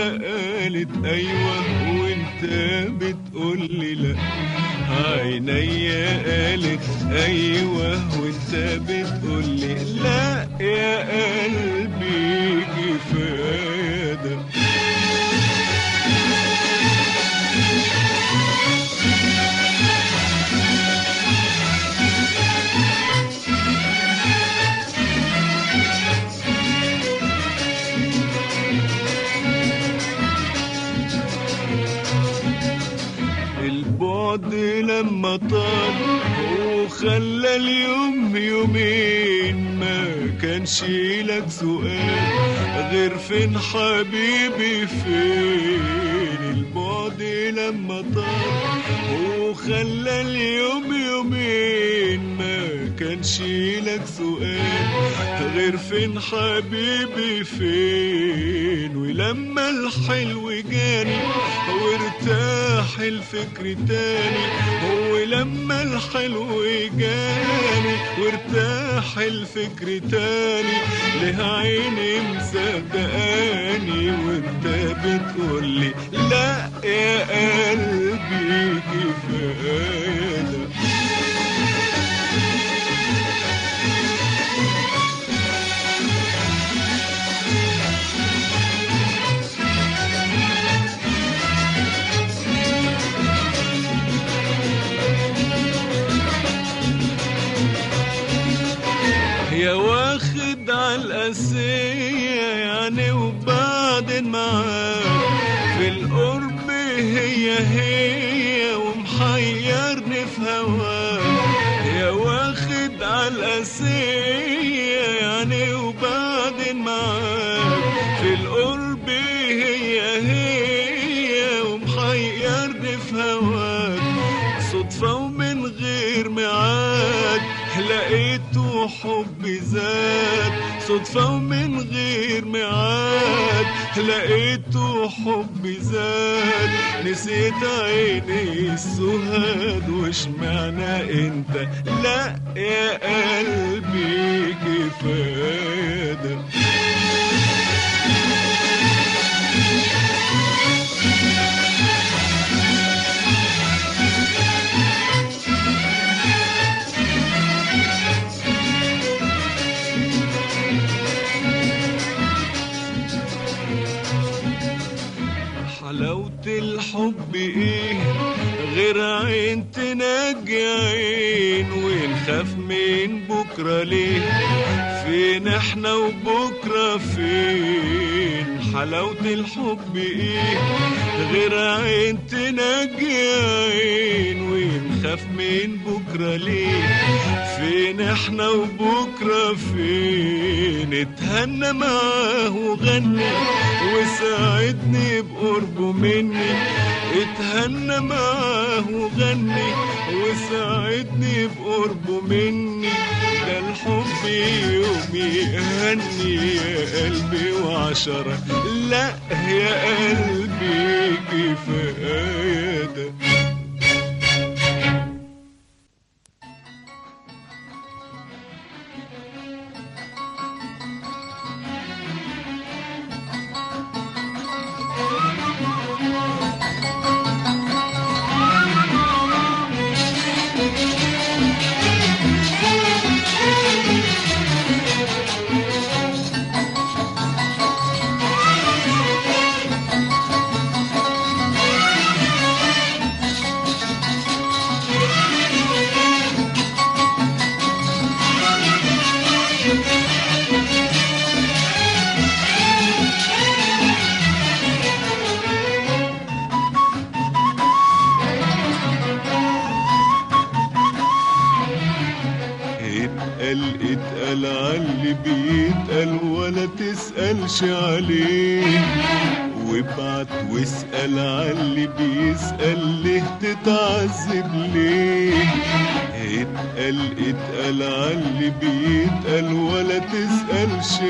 قالت أيوه وإنت بتقول لي لأ. عينيا قالت أيوه وإنت بتقول لي لأ. يا قلبي كفاية. خلى اليوم يومين ما كانش لك سؤال غير فين حبيبي فين البعد لما طار. وخلى اليوم يومين ما كانش لك سؤال غير فين حبيبي فين؟ ولما الحلو جاني وارتاح الفكر تاني ولما الحلو جاني وارتاح الفكر تاني. لها عيني مصدقاني وانت بتقولي لا يا قلبي كفاية. الحب زاد صدفة ومن غير ميعاد. لقيته حب زاد نسيت عيني السهاد. وش معنى انت؟ لا يا قلبي كفايه الحب إيه غير عين تنجي عين ونخاف من بكرة ليه؟ فين إحنا وبكرة فين؟ حلاوة الحب إيه؟ غير عين تنجي عين ونخاف من بكرة ليه؟ فين إحنا وبكرة؟ فين؟ اتهنى معاه وغني وساعدني بقربه مني. اتهنى معاه وغني وساعدني بقربه مني. ده الحب يوم يهني يا قلبي وعشرة. لا يا قلبي كفاية ده. تسألش عليه وابعت واسأل عاللي بيسأل ليه تتعذب ليه؟ اتقل اتقل عاللي بيتقل ولا تسألش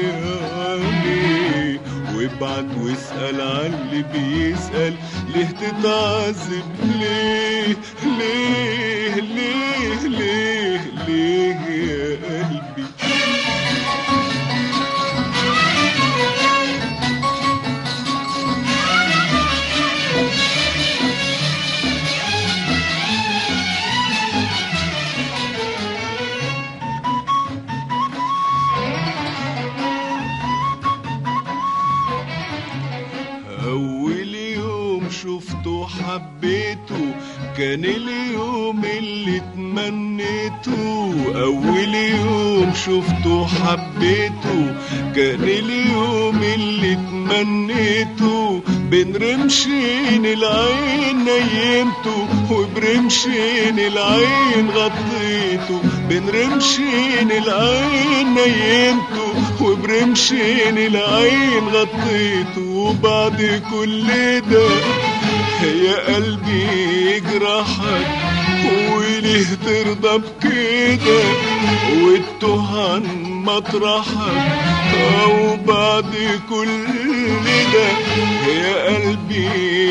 عليه وابعت واسأل عاللي بيسأل ليه تتعذب ليه؟ ليه ليه ليه ليه يا قلبي؟ حبيته. كان اليوم اللي تمنيته أول يوم شفته حبيته. كان اليوم اللي تمنيته بين رمشين العين نيمته. وبرمشين العين غطيته. بين رمشين العين نيمته. وبرمشين العين غطيته. وبعد كل ده يا قلبي يجرحك وليه ترضى بكده وتوه عن مطرحك أو بعد كل ده يا قلبي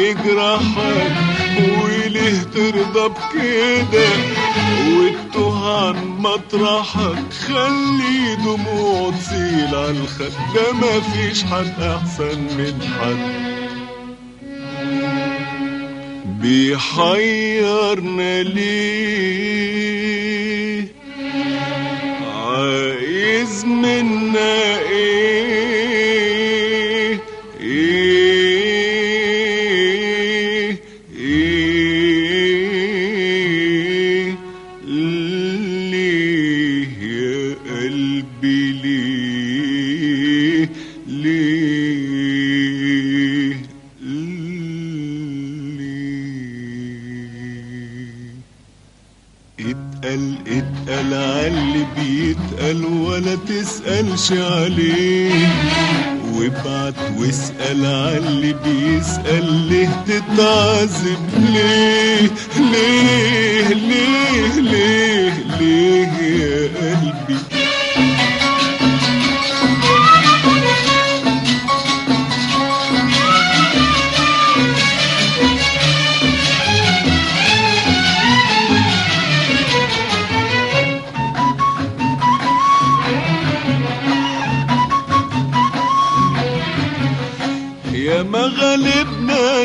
يجرحك وليه ترضى بكده وتوه عن مطرحك خلي دموع تسيل على الخد ده مفيش حد أحسن من حد. بيحيرنا ليه عايز منا إيه؟ تسألش عليه وابعت واسأل عاللي بيسأل ليه تتعذب؟ ليه؟ ليه؟ ليه؟ ليه؟ ليه؟ يا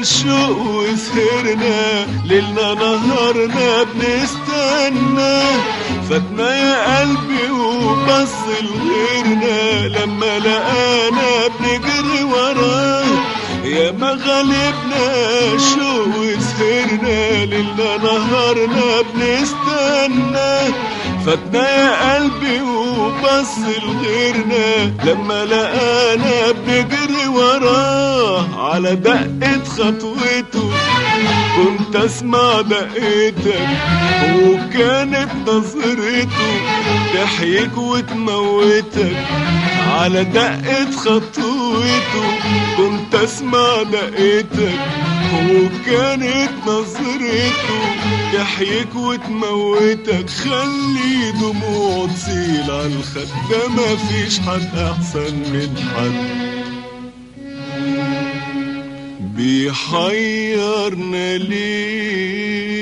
الشوق وسهرنا ليلنا نهارنا بنستنى. فاتنا يا قلبي وبص لغيرنا لما لقانا بنجري وراه يا ما غلبنا شو وسهرنا ليلنا نهارنا بنستنى. فاتنا يا قلبي وبص لغيرنا لما لقانا بنجري وراه على دقة خطوته. كنت أسمع دقتك وكانت نظرته تحييك وتموتك. على دقة خطوته كنت أسمع دقتك وكانت نظرته تحييك وتموتك. خلي دموع تسيل على الخد. ده مفيش حد أحسن من حد. بيحيرنا ليه؟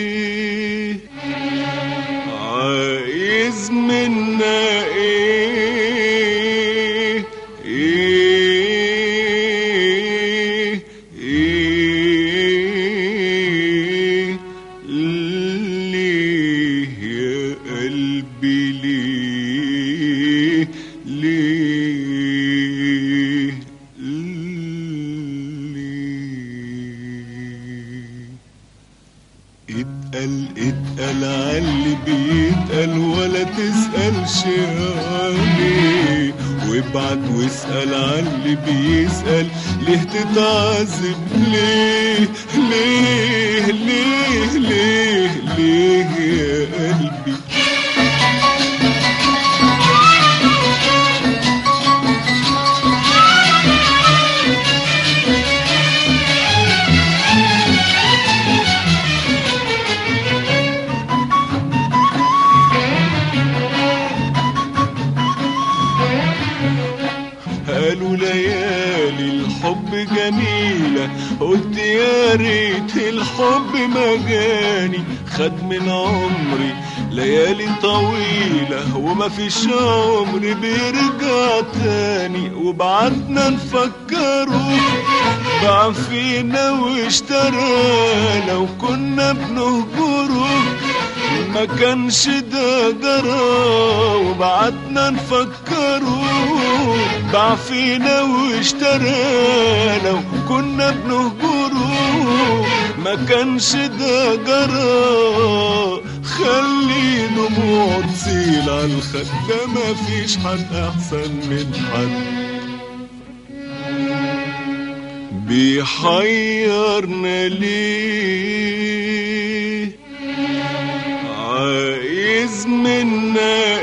عايز منا إيه؟ وابعت واسأل عاللي بيسأل. ليه تتعذب؟ ليه؟ ليه؟ ليه؟ ليه؟ ليه يا قلبي؟ يا ريت الحب ما جاني خد من عمري ليالي طويلة وما فيش عمر بيرجع تاني. وبعدنا نفكره باع فينا واشترانا وكنا بنهجره ما كانش ده جرى وبعدنا نفكره باع فينا واشترانا وكنا بنهجره ما كانش ده جرى خلي دموع تسيل على الخد. ده مفيش حد أحسن من حد. بيحيرنا ليه؟ عايز منا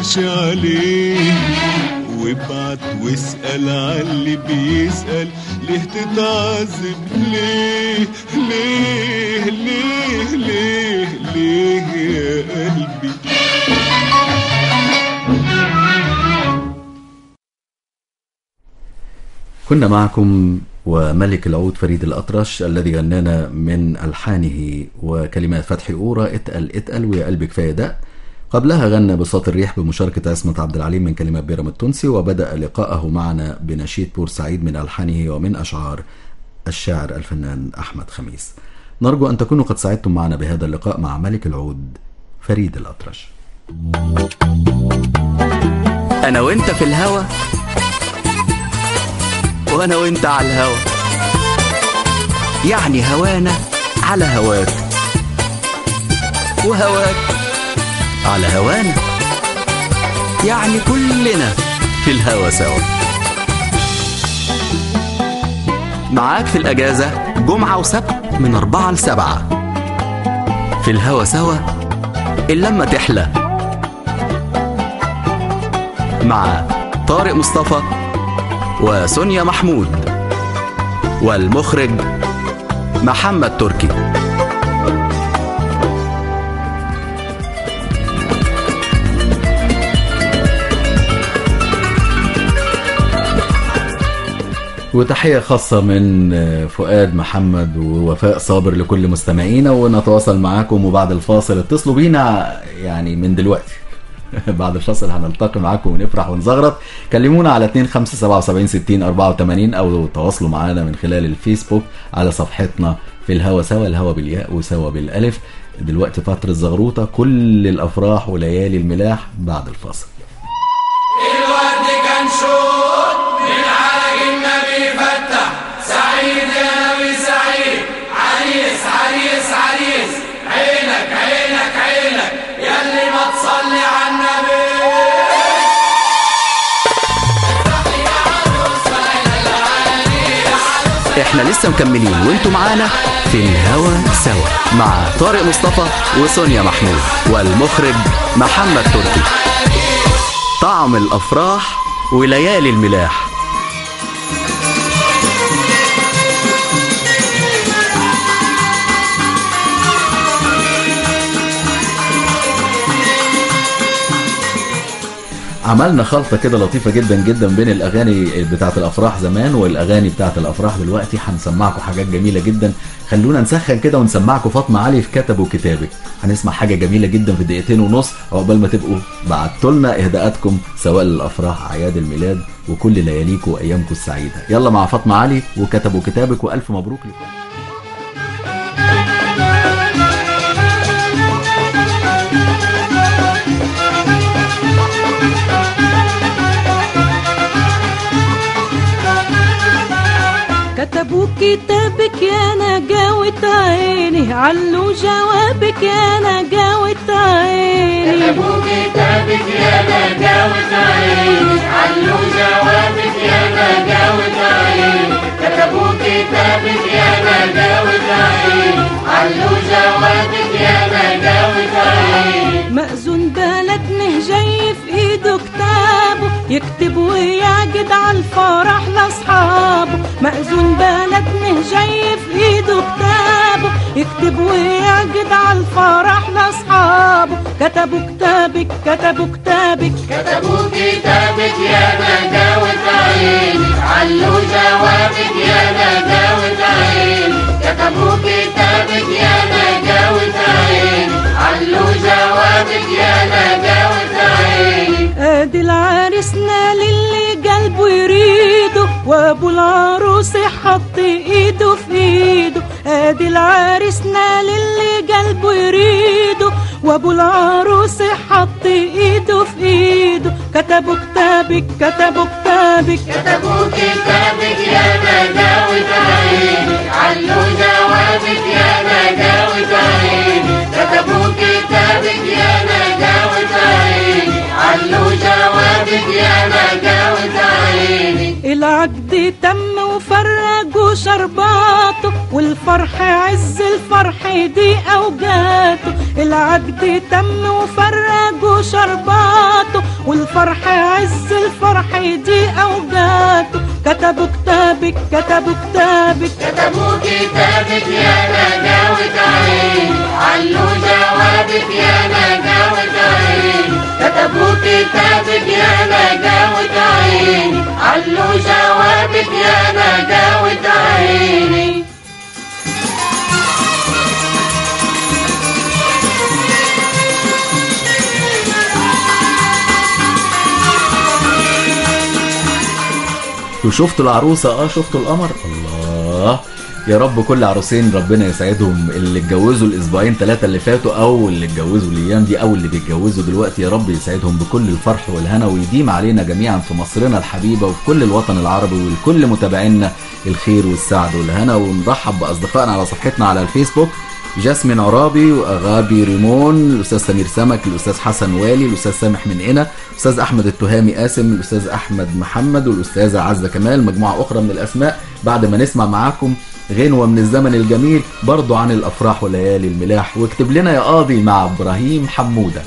تسألش عليه وابعت واسأل عاللي بيسأل ليه تتعذب؟ ليه؟ ليه؟ ليه؟ ليه؟ ليه يا قلبي؟ كنا معكم وملك العود فريد الأطرش الذي غنانا من ألحانه وكلمات فتحي أورا اتقل اتقل ويا قلبي كفاية دق. قبلها غنى بساط الريح بمشاركة عصمت عبد العليم من كلمات بيرم التونسي وبدأ لقاءه معنا بنشيد بورسعيد من ألحانه ومن أشعار الشاعر الفنان أحمد خميس. نرجو أن تكونوا قد سعدتم معنا بهذا اللقاء مع ملك العود فريد الأطرش. أنا وأنت في الهوا وأنا وأنت على الهوا. يعني هوانا على هواك وهواك على هوانا يعني كلنا في الهوا سوا. معاك في الأجازة جمعة وسبت من أربعة لسبعة. في الهوا سوا اللمة تحلى. مع طارق مصطفى وسونيا محمود. والمخرج محمد تركي. وتحية خاصة من فؤاد محمد ووفاء صابر لكل مستمعينا ونتواصل معاكم وبعد الفاصل اتصلوا بينا يعني من دلوقتي. بعد الفاصل هنلتقي معاكم ونفرح ونزغرط. كلمونا على 2 5 77 60 84 أو تواصلوا معانا من خلال الفيسبوك على صفحتنا في الهوا سوا الهوا بالياء وسوا بالألف. دلوقتي فترة زغروطة كل الأفراح وليالي الملاح بعد الفاصل. الورد كان شوط إحنا لسه مكملين وأنتوا معانا في الهوا سوا مع طارق مصطفى وسونيا محمود والمخرج محمد تركي. طعم الأفراح وليالي الملاح. عملنا خلطة كده لطيفة جدا جدا بين الأغاني بتاعت الأفراح زمان والأغاني بتاعت الأفراح دلوقتي. هنسمعكم حاجات جميلة جدا. خلونا نسخن كده ونسمعكم فاطمة علي في كتب وكتابك هنسمع حاجة جميلة جدا في دقيقتين ونص عقبال ما تبقوا بعتوا لنا إهداءاتكم سواء للأفراح أعياد الميلاد وكل لياليكم وأيامكم السعيدة. يلا مع فاطمة علي وكتب وكتابك وألف مبروك لكم. كتبوا كتابك يا نجاوة عيني علوا جوابك يا نجاوة عيني. كتبوا كتابك يا نجاوة عيني علوا جوابك يا نجاوة عيني. كتبوا كتابك يا نجاوة عيني علوا جوابك يا نجاوة عيني. مأذون بلدنا جاي في ايده كتابه يكتب ويعقد على الفرح لأصحابه. مأذون بلدنا جاي في ايده كتابه يكتب ويعقد على الفرح لأصحابه. كتبوا كتابك كتبوا كتابك. كتبوا كتابك يا نجاوة عيني. علوا جوابك يا نجاوة عيني. كتبوا كتابك يا نجاوة عيني. علوا جوابك يا نجاوة عيني. ادي العريسنا للي قلبه يريده وابو العروس حط إيده في ايده ادي العريسنا للي قلبه يريده وابو العروس حط إيده في ايده كتبوا كتابك كتبوا كتابك. كتبوا كتابك يا نجاوة عيني علوا جوابك يا نجاوة عيني علوا جوابك يا نجاوة عيني العقد تم وفرجوا شرباته والفرح عز الفرح دي اوجاته العقد تم وفرجوا شرباته والفرح عز الفرح دي اوجاته كتبوا كتابك كتبوا كتابك. كتبوا كتابك يا نجاوة عيني علوا جوابك يا نجاوة عيني كتبوا كتابك يا نجاوة عيني علوا جوابك يا نجاوة عيني وشفتوا العروسة؟ آه شفتوا القمر. الله. يا رب كل عروسين ربنا يسعدهم اللي اتجوزوا الأسبوعين ثلاثة اللي فاتوا أو اللي اتجوزوا الأيام دي أو اللي بيتجوزوا دلوقتي يا رب يسعدهم بكل الفرح والهنا ويديم علينا جميعا في مصرنا الحبيبة وفي كل الوطن العربي ولكل متابعينا الخير والسعد والهنا. ونرحب بأصدقائنا على صفحتنا على الفيسبوك جاسمين عرابي وأغابي ريمون الأستاذ سمير سمك الأستاذ حسن والي الأستاذ سامح من هنا الأستاذ أحمد التهامي قاسم الأستاذ أحمد محمد والأستاذة عزة كمال مجموعة أخرى من الأسماء. بعد ما نسمع معاكم غنوة من الزمن الجميل برضو عن الأفراح وليالي الملاح واكتب لنا يا قاضي مع إبراهيم حمودة.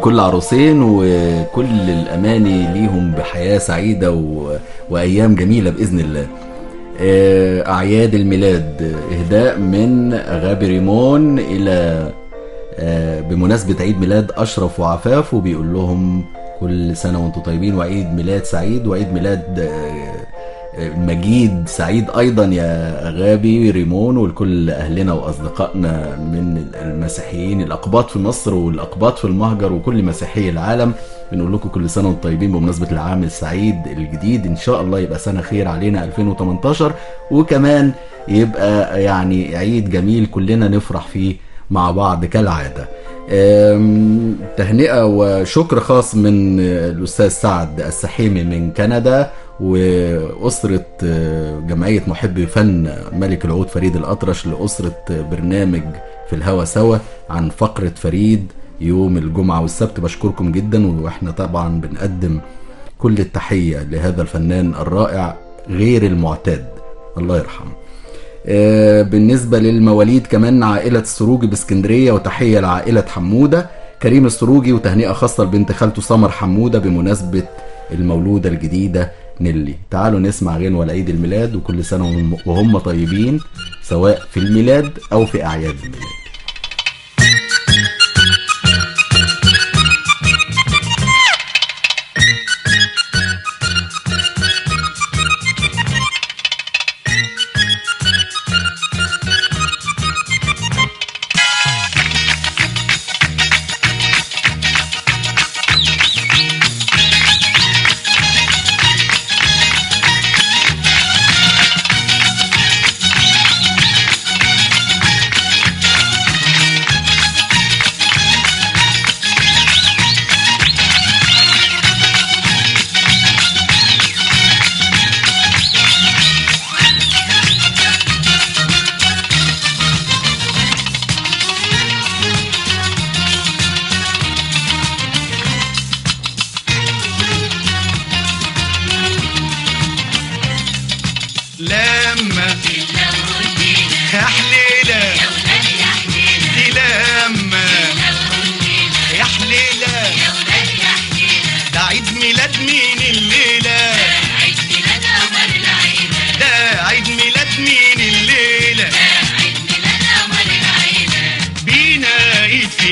لكل عروسين وكل الأماني ليهم بحياة سعيدة و... وأيام جميلة بإذن الله. آه، أعياد الميلاد. إهداء من غابي ريمون إلى آه، بمناسبة عيد ميلاد أشرف وعفاف وبيقول لهم كل سنة وأنتم طيبين وعيد ميلاد سعيد وعيد ميلاد آه، مجيد سعيد أيضا يا غابي ريمون ولكل أهلنا وأصدقائنا من المسيحيين الأقباط في مصر والأقباط في المهجر وكل مسيحي العالم. بنقول لكم كل سنة وأنتم طيبين بمناسبة العام السعيد الجديد. إن شاء الله يبقى سنة خير علينا 2018 وكمان يبقى يعني عيد جميل كلنا نفرح فيه مع بعض كالعادة. أم، تهنئة وشكر خاص من الأستاذ سعد السحيمي من كندا. وأسرة آه، جمعية محبي فن ملك العود فريد الأطرش لأسرة برنامج في الهوا سوا عن فقرة فريد يوم الجمعة والسبت. بشكركم جدا وإحنا طبعا بنقدم كل التحية لهذا الفنان الرائع غير المعتاد. الله يرحمه. آه، بالنسبة للمواليد كمان عائلة السروجي بإسكندرية وتحية لعائلة حمودة. كريم السروجي وتهنئة خاصة لبنت خالته سمر حمودة بمناسبة المولودة الجديدة نيلي تعالوا نسمع غنوة لعيد الميلاد وكل سنة وهم- طيبين سواء في الميلاد أو في أعياد الميلاد.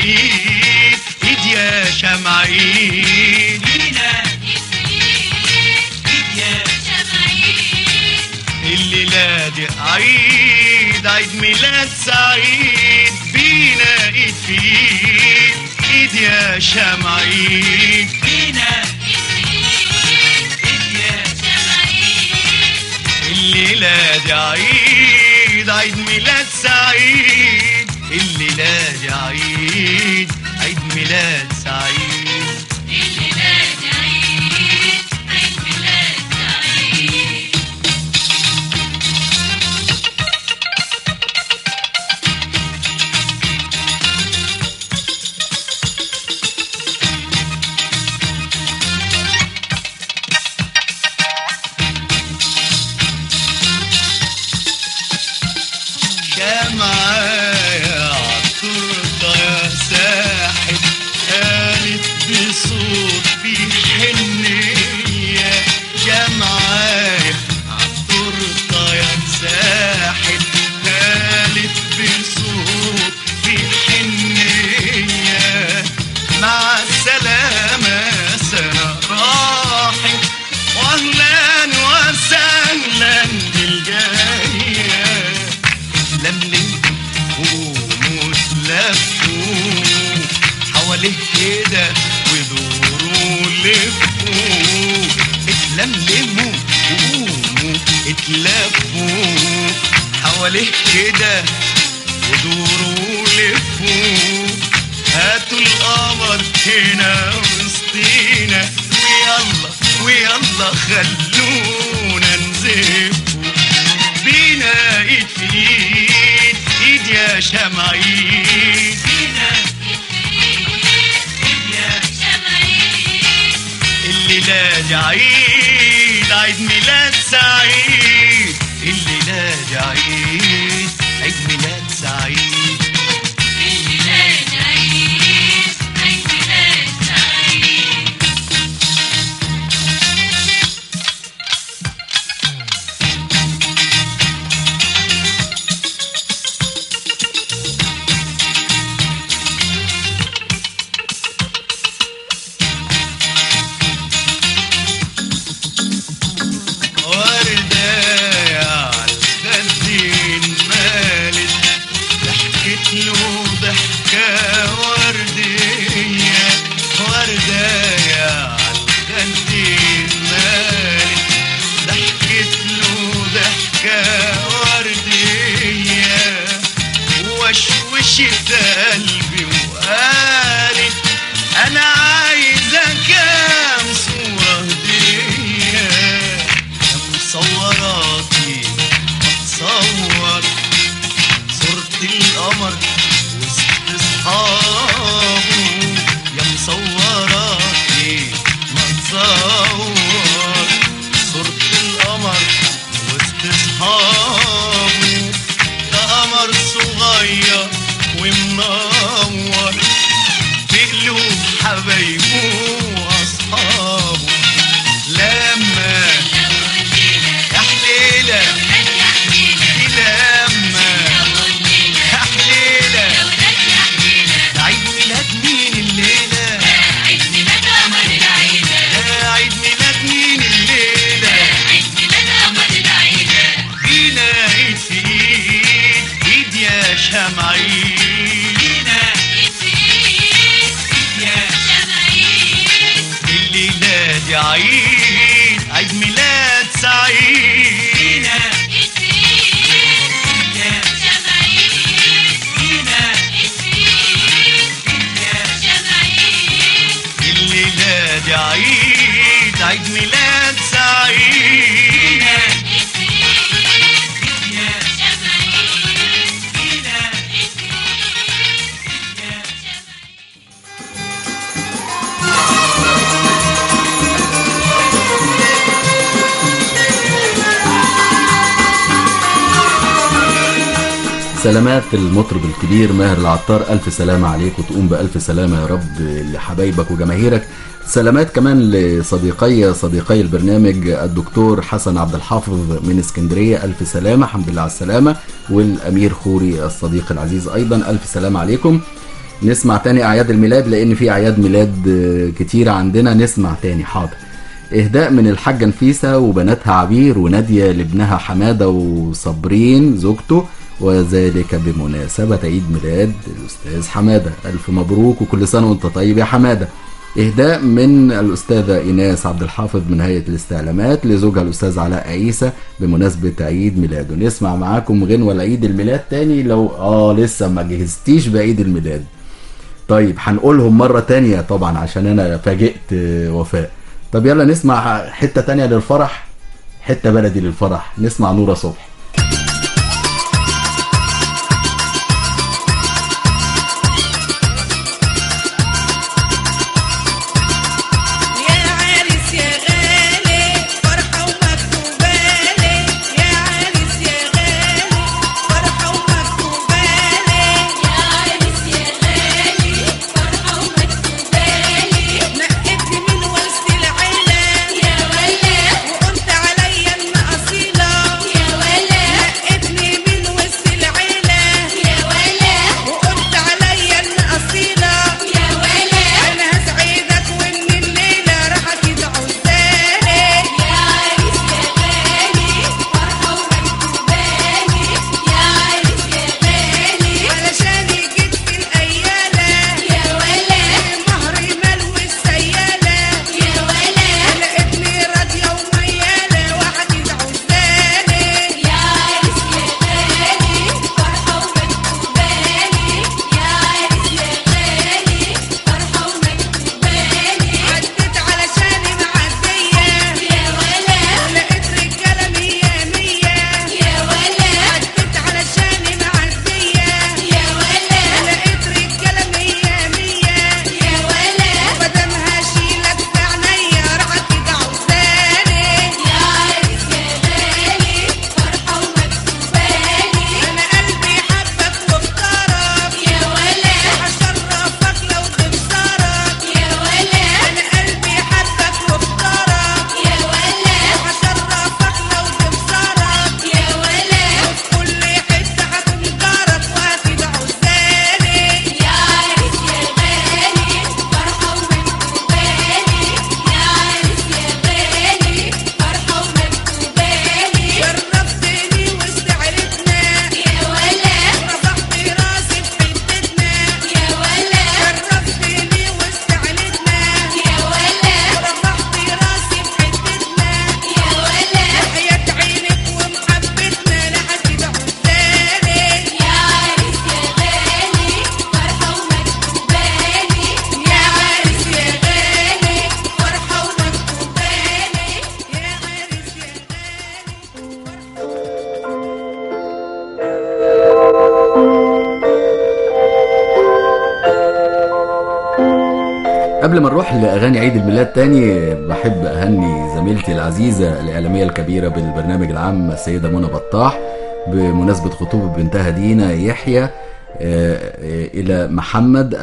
بينا ايد في ايد ايد يا شمعين. الليلة دي عيد عيد ميلاد سعيد. بينا ايد في ايد ايد يا شمعين. بينا الليلة دي عيد عيد ميلاد سعيد. الليلة دي عيد عيد ميلاد سعيد. الكبير ماهر العطار. ألف سلامة عليك وتقوم بألف سلامة يا رب لحبايبك وجماهيرك. سلامات كمان لصديقي صديقي البرنامج الدكتور حسن عبد الحافظ من اسكندرية. ألف سلامة الحمد لله على السلامة. والأمير خوري الصديق العزيز أيضا. ألف سلامة عليكم. نسمع تاني أعياد الميلاد لأن في أعياد ميلاد كتيرة عندنا. نسمع تاني حاضر. إهداء من الحاجة نفيسة وبناتها عبير ونادية لابنها حمادة وصابرين زوجته. وذلك بمناسبة عيد ميلاد الأستاذ حمادة. ألف مبروك وكل سنة وأنت طيب يا حمادة. إهداء من الأستاذة إيناس عبد الحافظ من هيئة الاستعلامات لزوجها الأستاذ علاء عيسى بمناسبة عيد ميلاده. نسمع معاكم غنوة لعيد الميلاد تاني لو آه لسه ما جهزتيش بعيد الميلاد. طيب هنقولهم مرة تانية طبعا عشان أنا فاجئت آه، وفاء. طب يلا نسمع حتة تانية للفرح. حتة بلدي للفرح. نسمع نورة صبحي.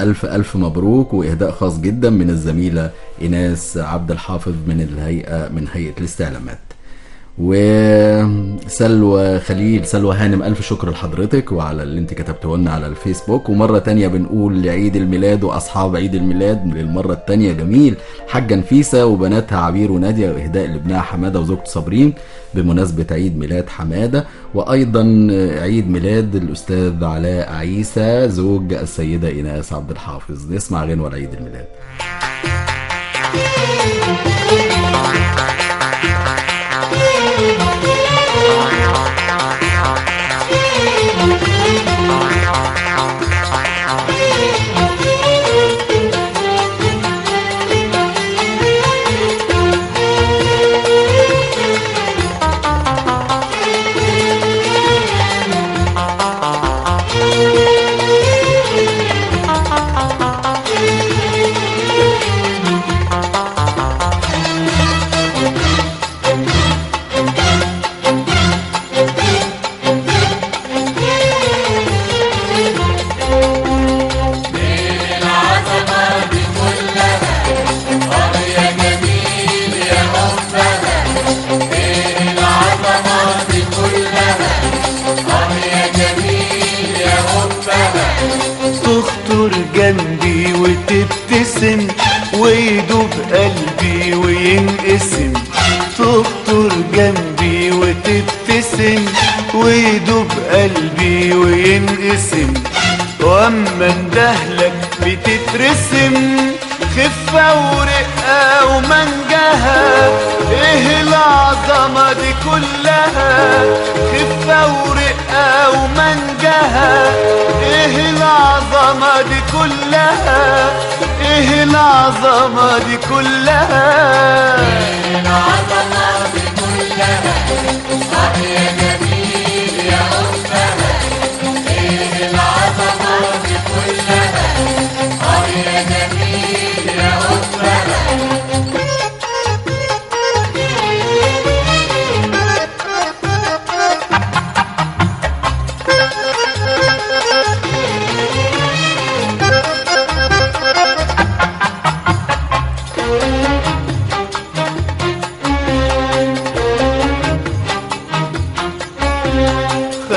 ألف ألف مبروك وإهداء خاص جدا من الزميلة ايناس عبد الحافظ من الهيئة من هيئة الاستعلامات. وسلوى خليل سلوى هانم ألف شكر لحضرتك وعلى اللي أنت كتبته لنا على الفيسبوك. ومرة تانية بنقول لعيد الميلاد وأصحاب عيد الميلاد للمرة التانية. جميل. حاجة نفيسة وبناتها عبير ونادية وإهداء لابنها حمادة وزوجته صابرين بمناسبة عيد ميلاد حمادة. وأيضا عيد ميلاد الأستاذ علاء عيسى زوج السيدة إيناس عبد الحافظ. نسمع غنوة عيد الميلاد. العظمة دي كلها.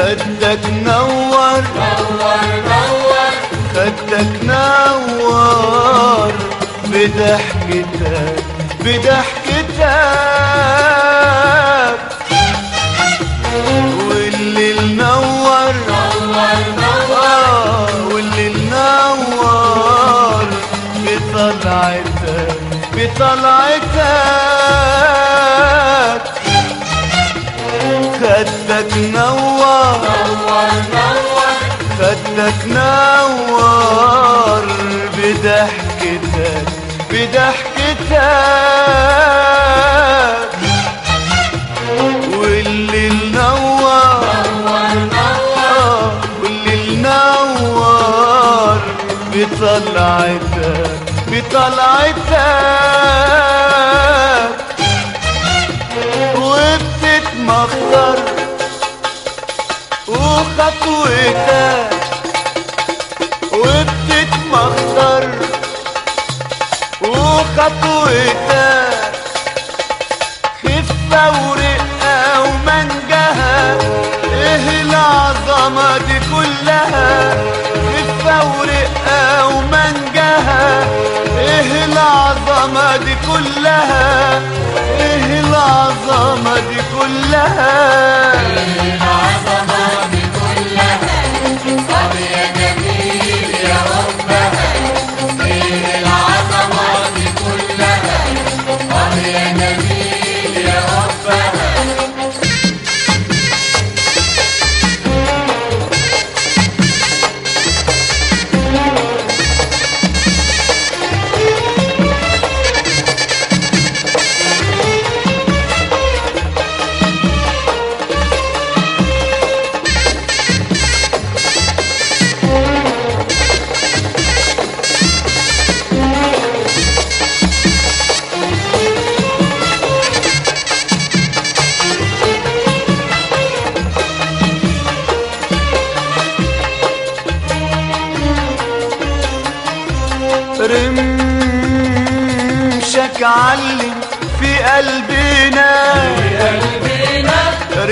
خدك نور. نور نور. خدك نور. بضحكتك بضحكتك. والليل نور نور نور. والليل نور بطلعتك بطلعتك. خدك نور. خدك نور بضحكتك بضحكتك. والليل نور آه، والليل نور بطلعتك بطلعتك. وبتتمخضر وخطوتك. وخطوتك خفة ورقة ومنجها إيه العظمة دي كلها. خفة ورقة ومنجها إيه العظمة دي كلها. إيه العظمة دي كلها.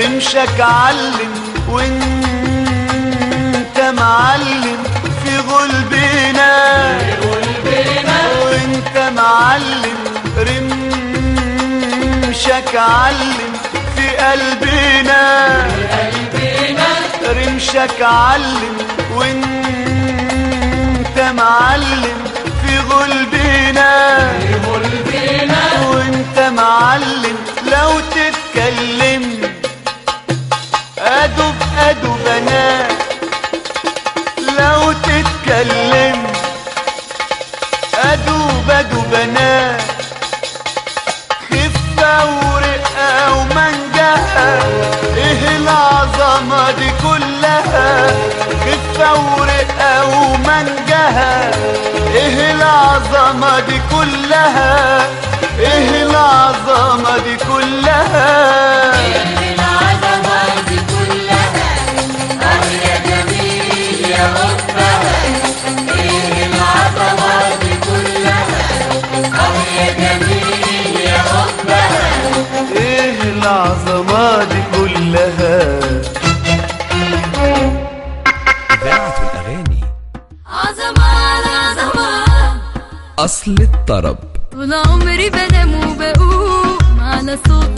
رمشك علم وانت معلم في غلبنا. وانت معلم رمشك علم في قلبنا. رمشك علم وانت معلم في غلبنا. وانت معلم لو تتكلم العظمة دي كلها إيه العظمة دي كلها أصل الطرب. طول عمري بنام وبقوم على صوت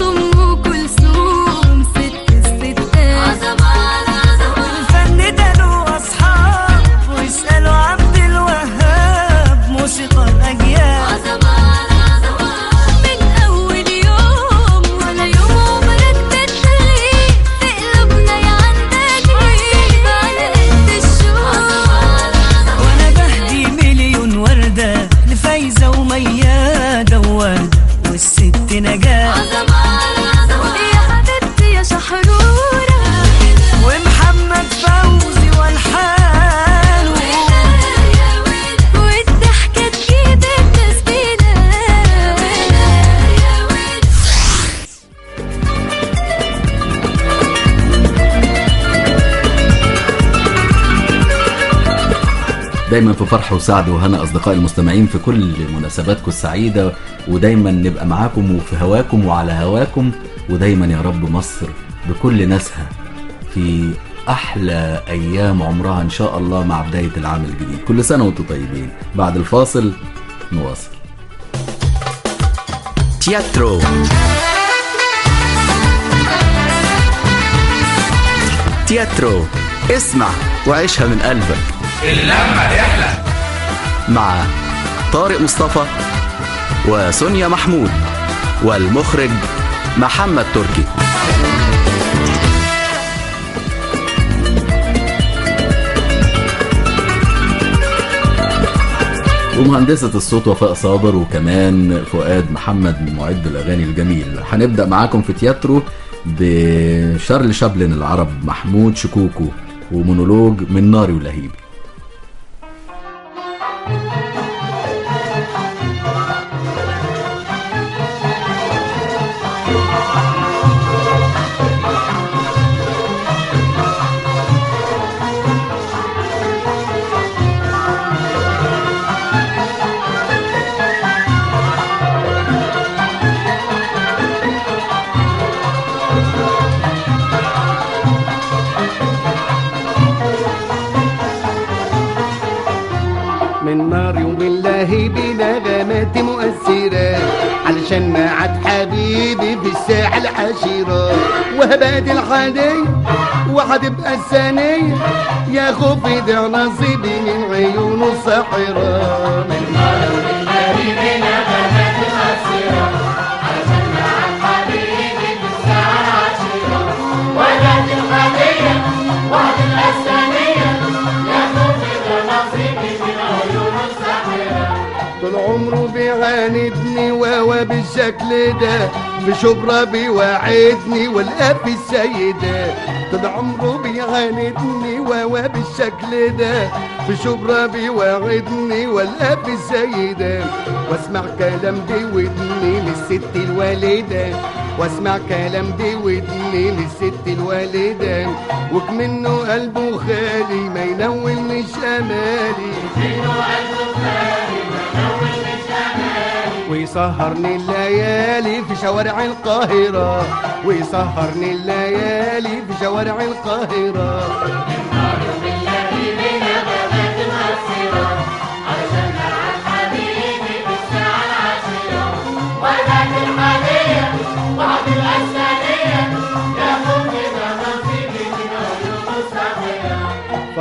دايما في فرح وسعد وهنا أصدقائي المستمعين في كل مناسباتكم السعيدة ودايما نبقى معاكم وفي هواكم وعلى هواكم ودايما يا رب مصر بكل ناسها في أحلى أيام عمرها إن شاء الله مع بداية العام الجديد. كل سنة وأنتم طيبين. بعد الفاصل نواصل. تياترو. تياترو. اسمع وعيشها من قلبك. اللمة رحلة. مع طارق مصطفى وسونيا محمود والمخرج محمد تركي. ومهندسة الصوت وفاء صابر وكمان فؤاد محمد معد الأغاني الجميل. هنبدأ معاكم في تياترو بشارل شابلن العرب محمود شكوكو ومونولوج من ناري ولهيب. الساعة العشرة وهبات الحدي وهتبقى الثانية يا خوفي ده نصيبي من عيونه الساحرة من نار وبالله عمره بيعاندني وهو بالشكل ده في شبرا بيوعدني والقى في السيدة. طول عمره بيعاندني وهو بالشكل ده في شبرا بيوعدني والقى في السيدة. واسمع كلام بودني للست الوالدة. واسمع كلام بودني للست الوالدة. وكمنه قلبه خالي ما ينولنيش أمالي. منه قلبه خالي ويسهرني الليالي في شوارع القاهرة ويسهرني الليالي في شوارع القاهرة.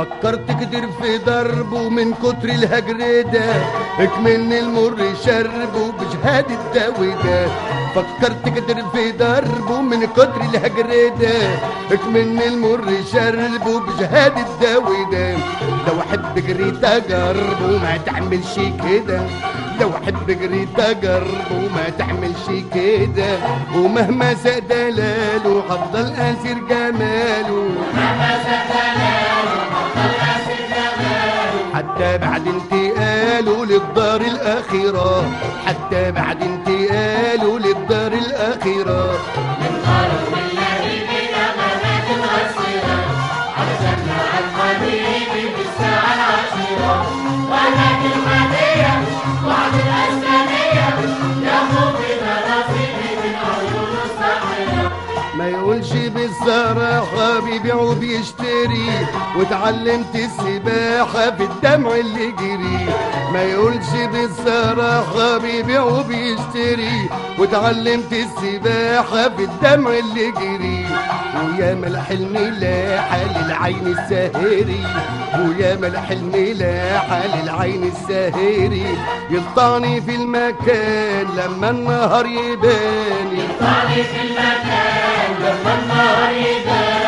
فكرت كتير في ضربه من كتر الهجر ده اكمن المر شربه بشهادة داوي ده فكرت كتير في ضربه من كتر الهجر ده اكمن المر شربه بشهادة داوي ده لو أحب جريت اجربه ما تعملش كده. لو أحب جريت اجربه ما تعملش كده. ومهما ساء دلاله هفضل اسير جماله. حتى بعد انتقاله للدار الأخيرة حتى بعد انتقاله للدار الأخيرة. بيبيع وبيشتري واتعلمت السباحة في الدمع اللي جري. ما يقولش بالصراحة بيبيع وبيشتري واتعلمت السباحة في الدمع اللي جري. ويا ما الحلم لاح للعين الساهري. ويا ما الحلم لاح للعين الساهري. يلطعني في المكان لما النهار يبان. يلطعني في المكان لما النهار يبان.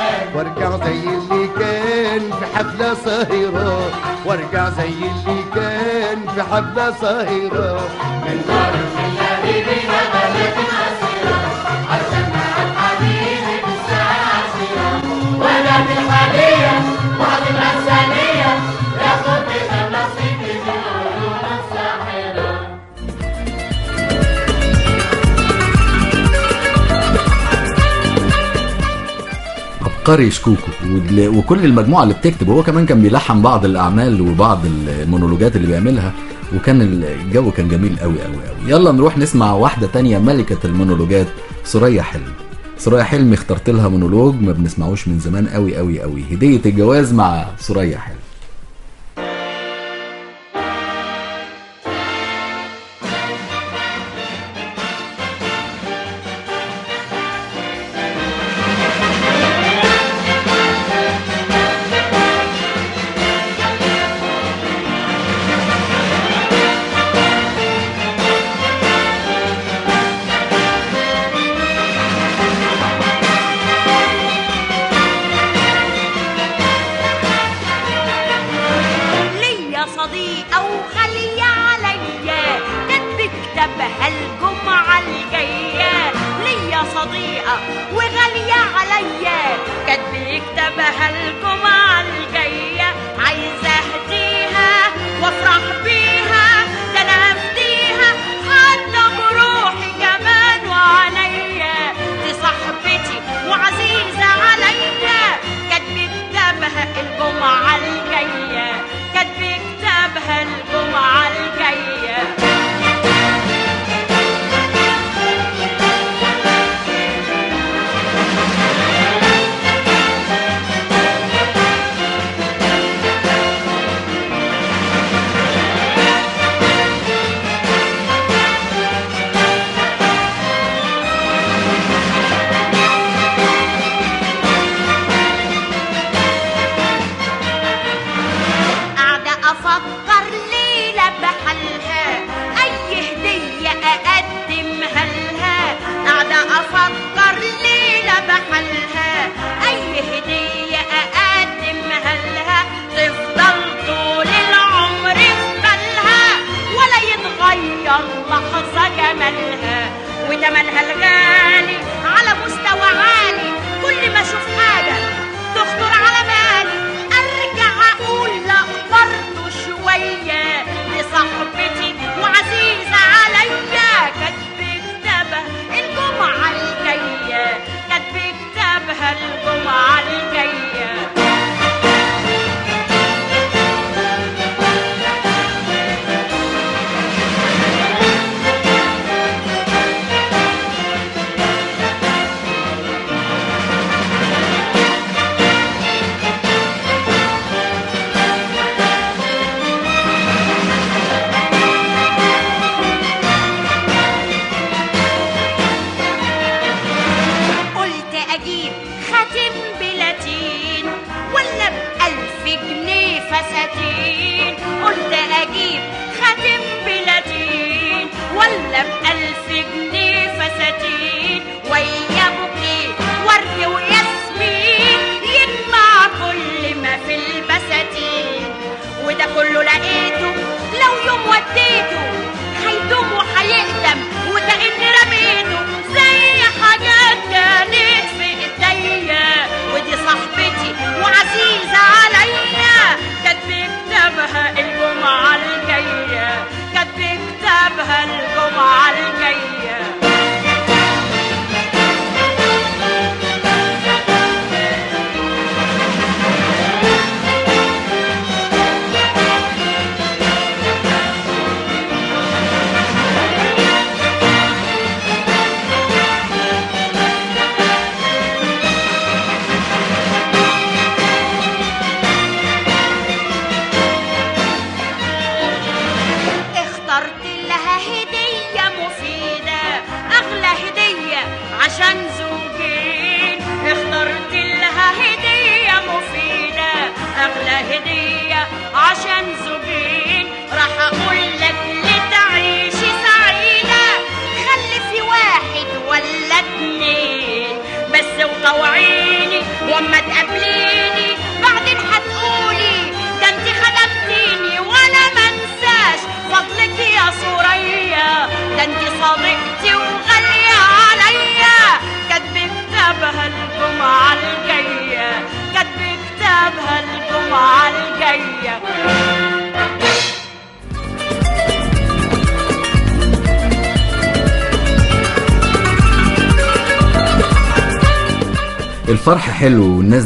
وارجع زي اللي كان في حفلة صاهرة وارجع زي اللي كان في حفلة صاهرة من دار عبقري شكوكو. وكل المجموعة اللي بتكتب هو كمان كان بيلحن بعض الأعمال وبعض المونولوجات اللي بيعملها وكان الجو كان جميل قوي قوي قوي يلا نروح نسمع واحدة تانية ملكة المونولوجات ثريا حلمي. ثريا حلمي اخترت لها مونولوج ما بنسمعوش من زمان قوي قوي قوي هدية الجواز مع ثريا حلمي.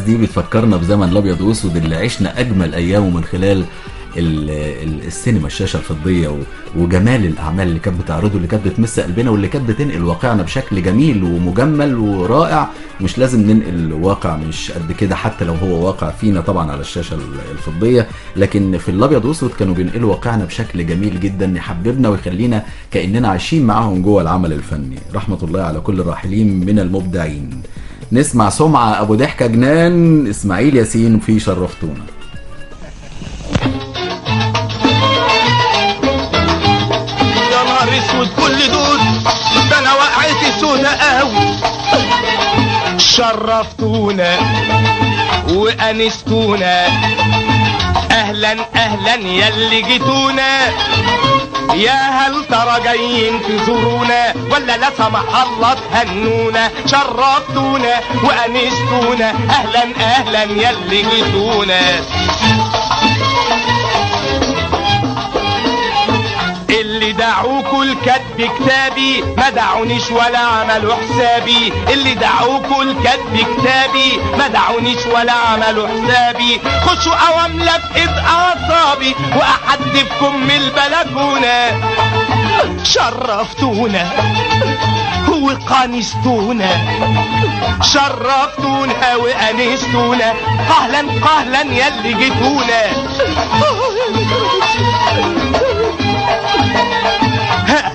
دي بتفكرنا بزمن الأبيض واسود اللي عشنا أجمل أيامه من خلال ال- ال- السينما الشاشة الفضية وجمال الأعمال اللي كانت بتعرضه اللي كانت بتمس قلبنا واللي كانت بتنقل واقعنا بشكل جميل ومجمل ورائع. مش لازم ننقل واقع مش قد كده حتى لو هو واقع فينا طبعا على الشاشة ال- الفضية. لكن في الأبيض واسود كانوا بينقلوا واقعنا بشكل جميل جدا يحببنا ويخلينا كأننا عايشين معاهم جوه العمل الفني. رحمة الله على كل الراحلين من المبدعين. نسمع سمعة أبو ضحكة جنان إسماعيل ياسين في شرفتونا. يا نهار أسود كل دول ده أنا وقعتي سودا قوي. شرفتونا وأنستونا. أهلا أهلا ياللي جيتونا. يا هل ترى جايين تزورونا؟ ولا لا سمح الله تهنونا؟ شرفتونا وأنستونا. أهلا أهلا ياللي جيتونا. اللي دعوكوا الكتب كتابي ما دعونيش ولا عملوا حسابي. اللي دعوكوا الكتب كتابي ما دعونيش ولا عملوا حسابي. خشوا اواملة بإيد أعصابي وأحدفكم من البلكونة شرفتونا وقانستونا. شرفتونا وأنستونا. قهلا قهلا ياللي جيتونا.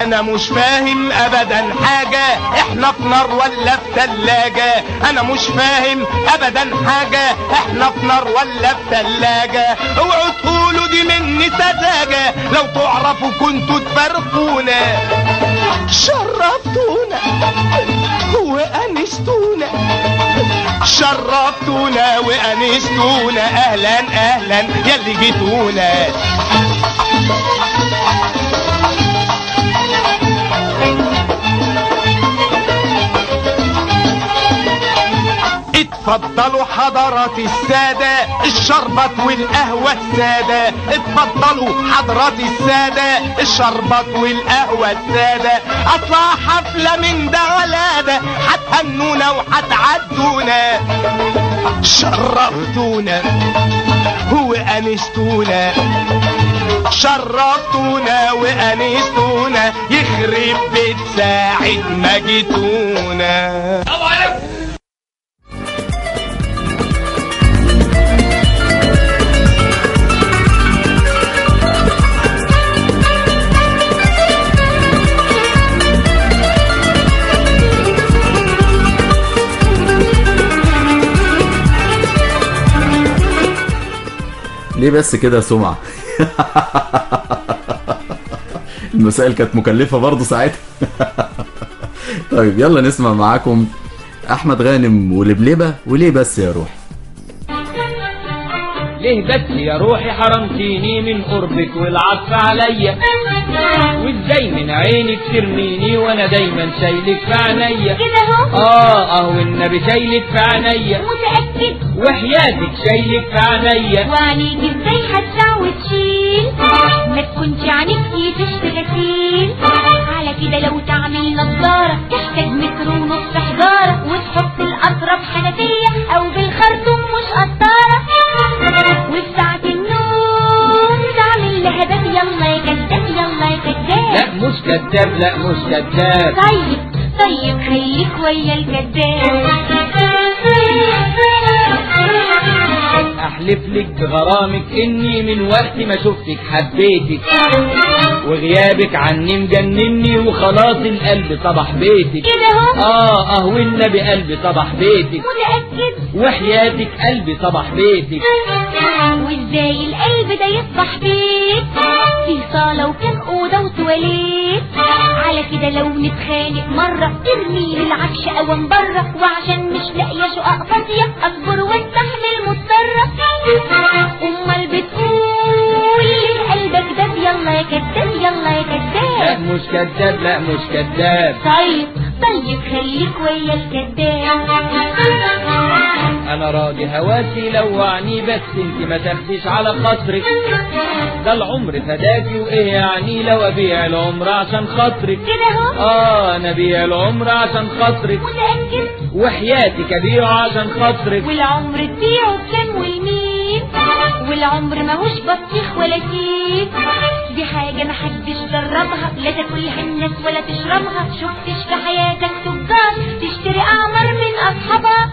أنا مش فاهم ابدا حاجة. إحنا في نار ولا في تلاجة؟ أنا مش فاهم ابدا حاجة. إحنا في نار ولا في تلاجة؟ أوعوا تقولوا دي مني سذاجة. لو تعرفوا كنتوا تفرقونا شرفتونا وأنستونا. شرفتونا وأنستونا. أهلا أهلا ياللي جيتونا. اتفضلوا حضرات السادة الشربت والقهوة السادة. اتفضلوا حضرات السادة الشربت والقهوة السادة. أطلع حفلة من ده على ده هتهنونا وهتعدونا. شرفتونا وأنستونا. شرفتونا وأنستونا. يخرب بيت ساعة ما جيتونا. ليه بس كده سمعة؟ المسائل كانت مكلفة برضه ساعتها. طيب يلا نسمع معاكم أحمد غانم ولبلبة وليه بس يا روح ليه بس يا روحي حرمتيني من قربك والعطف عليا. وازاي من عينك ترميني وأنا دايما شايلك في عينيا. كده اهو؟ آه آه والنبي شايلك في عينيا. متأكد؟ وحياتك شايلك في عينيا. وعليك إزاي هتسع وتشيل؟ ما تكونش عينيك تشتي غسيل على كده لو تعمل نظارة تحتاج متر ونص حجارة وتحط الأطرف حنفية أو بالخرطوم مش قطارة. وفي ساعة النوم تعمل لها باب يلا يا كداب يلا يا كداب لا مش كذاب لا مش كذاب طيب طيب خليك ويا الكداب أحلف لك بغرامك إني من وقت ما شفتك حبيتك. وغيابك عني مجنني وخلاص القلب صبح بيتك. كده آه آه والنبي قلبي صبح بيتك. متأكد؟ وحياتك قلبي صبح بيتك. وازاي القلب ده يصبح بيت في صالة وكام أوضة وتواليت. على كده لو نتخانق مرة ترميلي العفش أوام بره وعشان مش لاقية شقق فاضية أصبر واستحمل مضطرة أمال بتقول لي قلبك داب يلا يا كداب يلا يا لا كداب مش كذاب لا مش كذاب طيب. طيب خليك ويا الكداب أنا راضي هواسي لوعني بس أنت ما تاخديش على خاطرك ده العمر فداكي وإيه يعني لو أبيع العمر عشان خاطرك؟ كده أهو. آه أنا أبيع العمر عشان خاطرك. متأكد وحياتك ابيعه عشان خاطرك. والعمر تبيعه بكام والمين والعمر ماهوش بطيخ ولا كيك دي حاجة محدش جربها لا تاكلها الناس ولا تشربها. شفتش في حياتك تجار تشتري أعمر من أصحابها.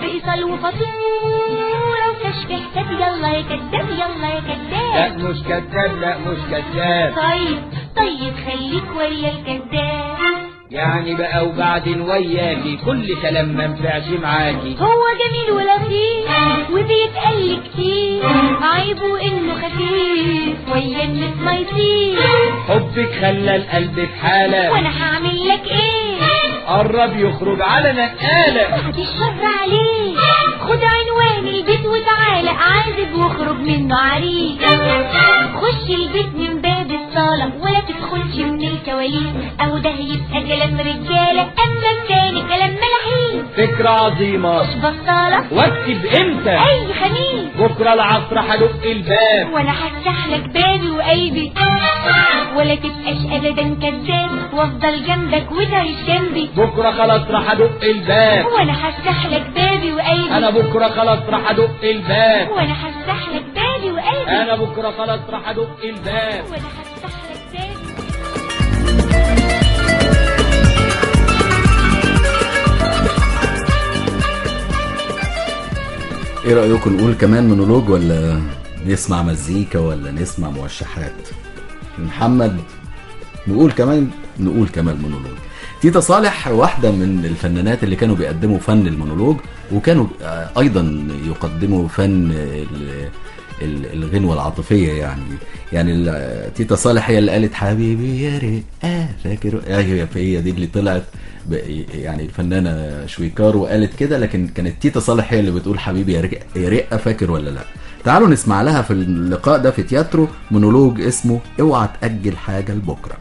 بإيصال وفاتورة وكشف حساب يلا يا كداب يلا يا لا كداب مش كذاب لا مش كذاب طيب طيب خليك ويا الكداب يعني بقى وبعدين وياكي كل كلام ما نفعش معاكي هو جميل ولطيف وبيتقل كتير. عيبه إنه خفيف ويا الناس ما يطير. حبك خلى القلب في حالة. وأنا هعمل لك إيه؟ قرب يخرج على نقالة الشر عليه خد عنوان البيت وتعالى عازب واخرج منه عريس خش البيت من باب الصالة ولا تدخلش من الكواليس. أو ده يبقى كلام رجالة. أما التاني كلام ملاحين. فكرة عظيمة. مش بطالة. واكتب إمتى؟ أي خميس. بكرة العصر هدق الباب. وأنا هفتح لك بابي وقلبي ولا تبقاش ابدا كذاب. وأفضل جنبك وتعيش جنبي. بكرة خلاص راح أدق الباب. وأنا هفتح لك بابي وقلبي أنا بكرة خلاص راح أدق الباب. وأنا هفتح لك بابي وقلبي أنا بكرة خلاص راح أدق الباب. وأنا هفتح لك بابي. إيه رأيكم نقول كمان مونولوج ولا نسمع مزيكا ولا نسمع موشحات؟ محمد نقول كمان نقول كمان مونولوج. تيتا صالح واحدة من الفنانات اللي كانوا بيقدموا فن المونولوج وكانوا آه، أيضا يقدموا فن ال- ال- الغنوة العاطفية يعني. يعني تيتا صالح هي اللي قالت حبيبي يا رقة فاكر؟ هي هي دي اللي طلعت يعني الفنانة شويكار وقالت كده لكن كانت تيتا صالح هي اللي بتقول حبيبي يا رقة فاكر ولا لا؟ تعالوا نسمع لها في اللقاء ده في تياترو مونولوج اسمه اوعى تأجل حاجة لبكرة.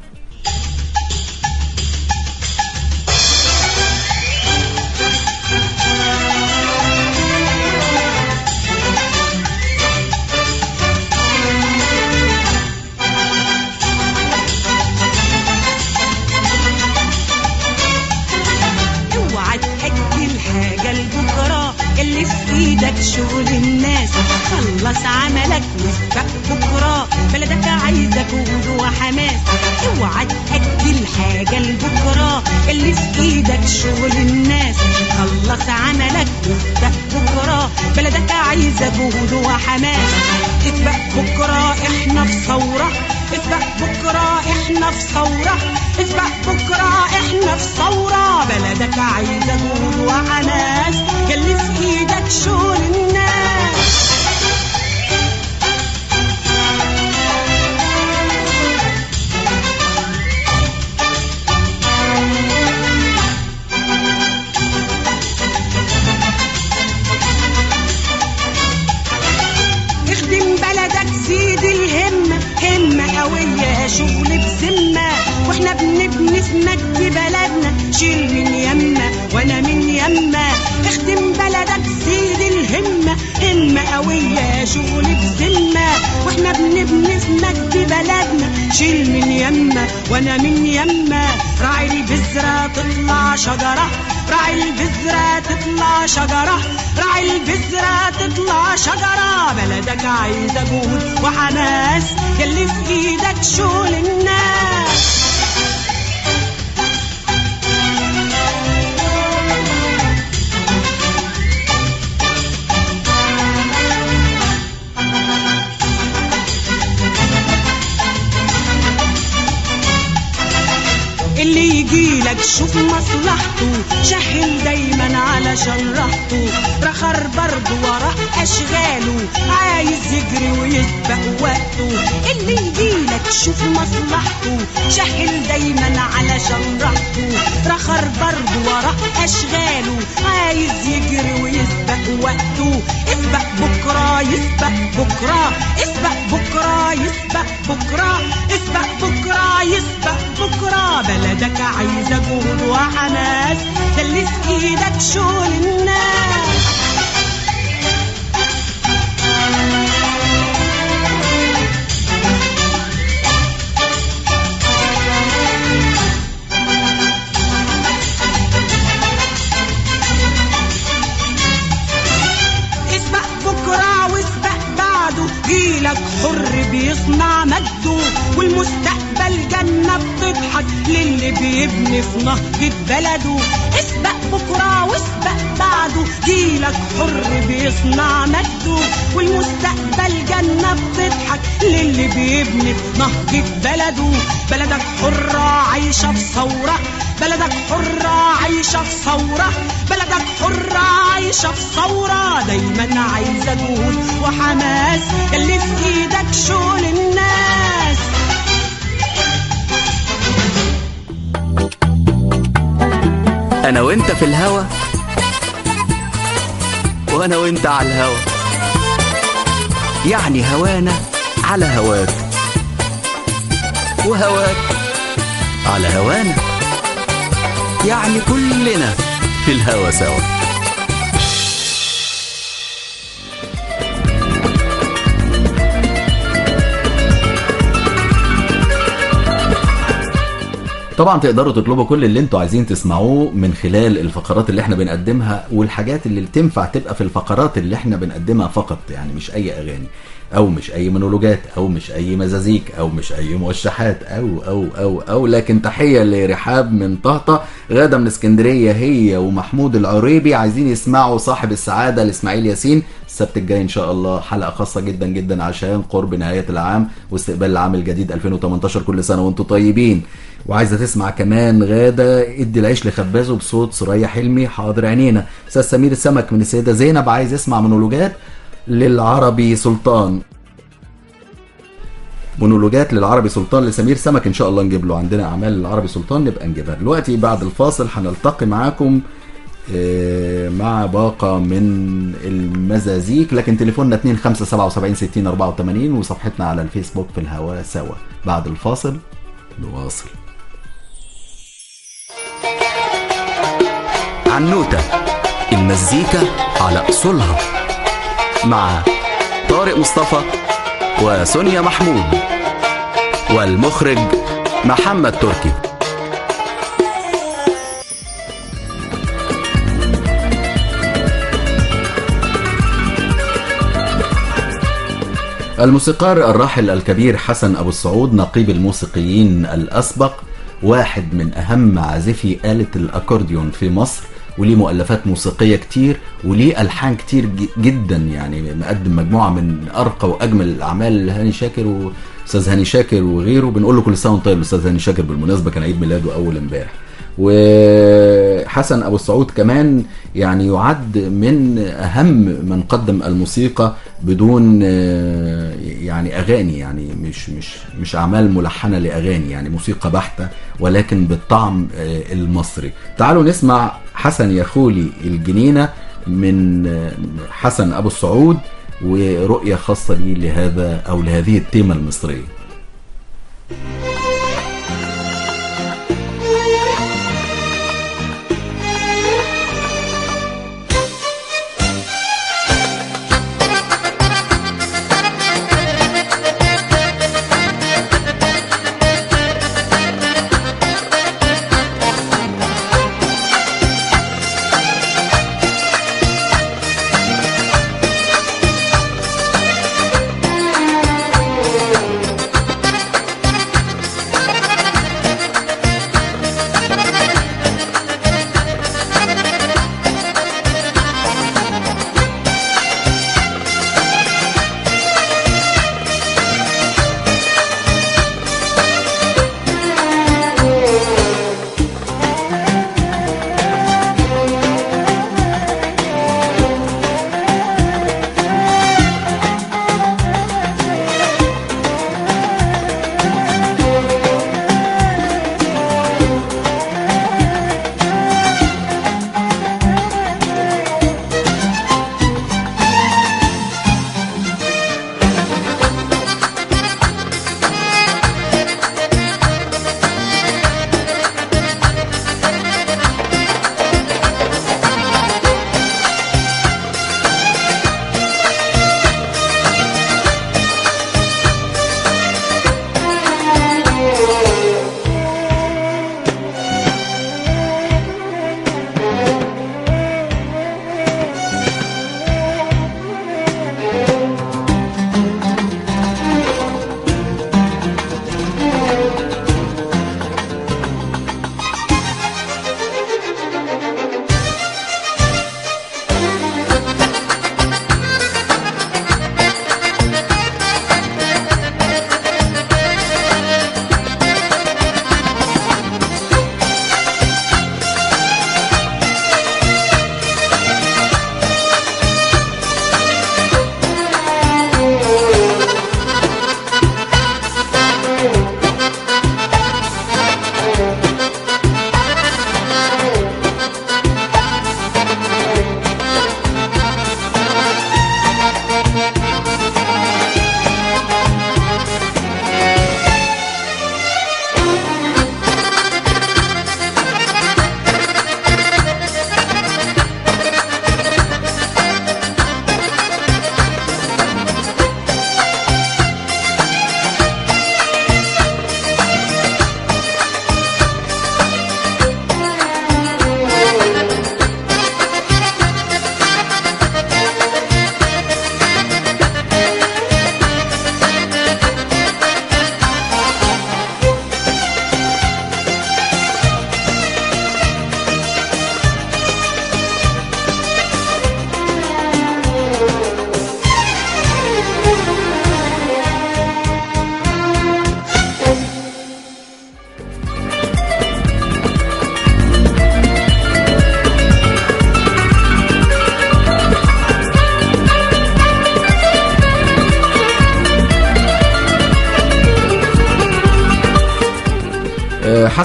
خلص عملك واسبق بكرة. بلدك عايزك وجود وحماس. اوعى تأجل حاجة لبكرة. اللي في إيدك شغل الناس. خلص عملك واسبق بكرة. بلدك عايزة جهود وحماس. اسبق بكرة إحنا في ثورة. اسبق بكرة إحنا في ثورة. اسبق بكرة إحنا في ثورة. بلدك عايزة جهود وحماس. اللي في إيدك شغل الناس. شيل من يمة وأنا من يمة. اخدم بلدك زيد الهمة. همة قوية شغل بذمة وإحنا بنبني في مجد بلدنا شيل من يمة وأنا من يمة. راعي البذرة تطلع شجرة. راعي البذرة تطلع شجرة. راعي البذرة تطلع شجرة. بلدك عايزة جهد وحماس. يلي في إيدك شغل الناس. اللي يجيلك شوف مصلحته. شحن دايما علشان راحته رخر برضه وراه أشغاله. عايز يجري ويسبق وقته. اللي يجيلك شوف مصلحته. شحن دايما علشان راحته رخر برضه وراه أشغاله. عايز يجري ويسبق وقته. اسبق بكرة يسبق بكرة. اسبق بكرة يسبق بكرة. اسبق بكرة يسبق بكره بلدك عايزه جهد وحماس. في إيدك شغل الناس. اسبق بكرة واسبق بعده جيلك حر بيصنع مجده والمستقبل جنة بتضحك للي بيبني في نهضة بلده. اسبق بكرة واسبق بعده. جيلك حر بيصنع مجده. والمستقبل جنة بتضحك للي بيبني في نهضة بلده. بلدك حرة عايشة في ثورة. بلدك حرة عايشة في ثورة. بلدك حرة عايشة في ثورة. دايما عايزة جهود وحماس. اللي في إيدك شغل الناس. أنا وأنت في الهوا. وأنا وأنت على الهوا. يعني هوانا على هواك. وهواك على هوانا. يعني كلنا في الهوا سوا. طبعا تقدروا تطلبوا كل اللي أنتوا عايزين تسمعوه من خلال الفقرات اللي إحنا بنقدمها والحاجات اللي تنفع تبقى في الفقرات اللي إحنا بنقدمها فقط يعني مش أي أغاني أو مش أي مونولوجات أو مش أي مزازيك أو مش أي موشحات أو أو أو أو لكن تحية لرحاب من طهطا غادة من اسكندرية هي ومحمود العريبي عايزين يسمعوا صاحب السعادة لاسماعيل ياسين. السبت الجاي إن شاء الله حلقة خاصة جدا جدا عشان قرب نهاية العام واستقبال العام الجديد 2018 كل سنة وأنتم طيبين. وعايزة تسمع كمان غادة ادي العيش لخبازه بصوت سوريا حلمي حاضر عينينا. أستاذ سمير السمك من السيدة زينب عايز يسمع مونولوجات للعربي سلطان. مونولوجات للعربي سلطان لسمير سمك إن شاء الله نجيب له. عندنا أعمال للعربي سلطان نبقى نجيبها. دلوقتي بعد الفاصل هنلتقي معاكم آه، مع باقة من المزازيك لكن تليفوننا 2577 وصفحتنا على الفيسبوك في الهواء سوا. بعد الفاصل نواصل. عنوتة. المزيكا على أصولها. مع طارق مصطفى وسونيا محمود. والمخرج محمد تركي. الموسيقار الراحل الكبير حسن أبو السعود نقيب الموسيقيين الأسبق واحد من أهم عازفي آلة الأكورديون في مصر. وليه مؤلفات موسيقية كتير وليه ألحان كتير جدا يعني مقدم مجموعة من أرقى وأجمل الأعمال لهاني شاكر وأستاذ هاني شاكر وغيره. بنقول له كل سنة وأنت طيب الأستاذ هاني شاكر بالمناسبة كان عيد ميلاده أول امبارح. وحسن أبو السعود كمان يعني يعد من أهم من قدم الموسيقى بدون آه، يعني أغاني يعني مش مش مش أعمال ملحنة لأغاني يعني موسيقى بحتة ولكن بالطعم آه، المصري. تعالوا نسمع حسن يخولي الجنينة من آه، حسن أبو السعود ورؤية خاصة ليه لهذا أو لهذه التيمة المصرية.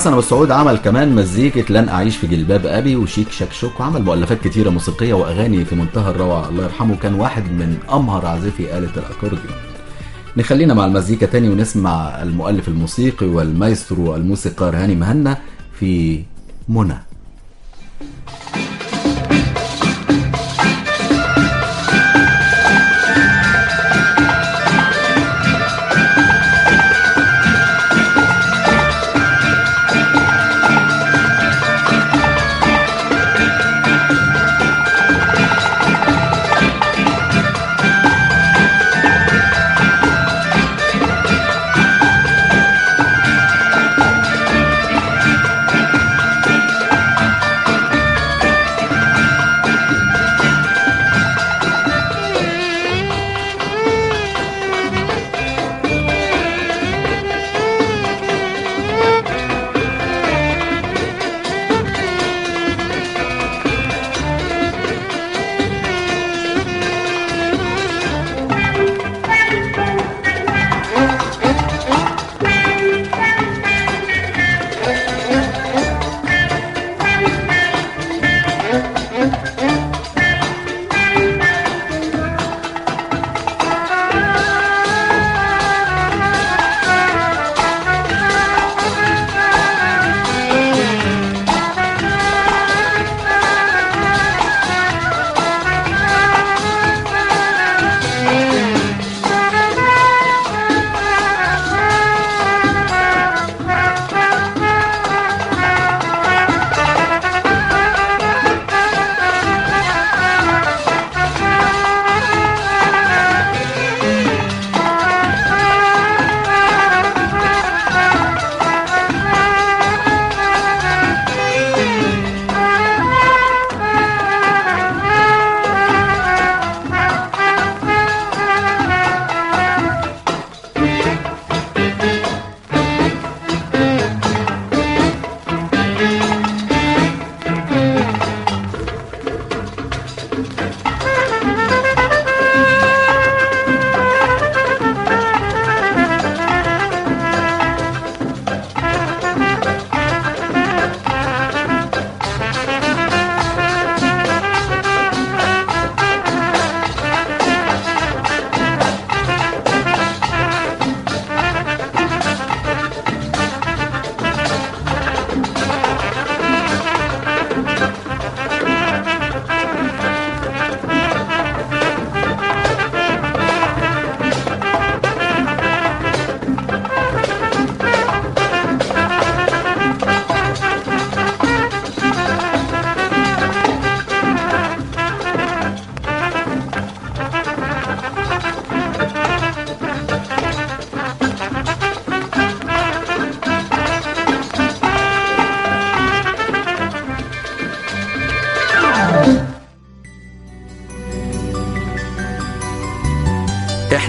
وحسن ابو السعود عمل كمان مزيكة لن أعيش في جلباب أبي وشيك شكشوك وعمل مؤلفات كتيرة موسيقية وأغاني في منتهى الروعة. الله يرحمه كان واحد من أمهر عازفي آلة الأكورديون. نخلينا مع المزيكا تاني ونسمع المؤلف الموسيقي والمايسترو الموسيقار هاني مهنا في منى.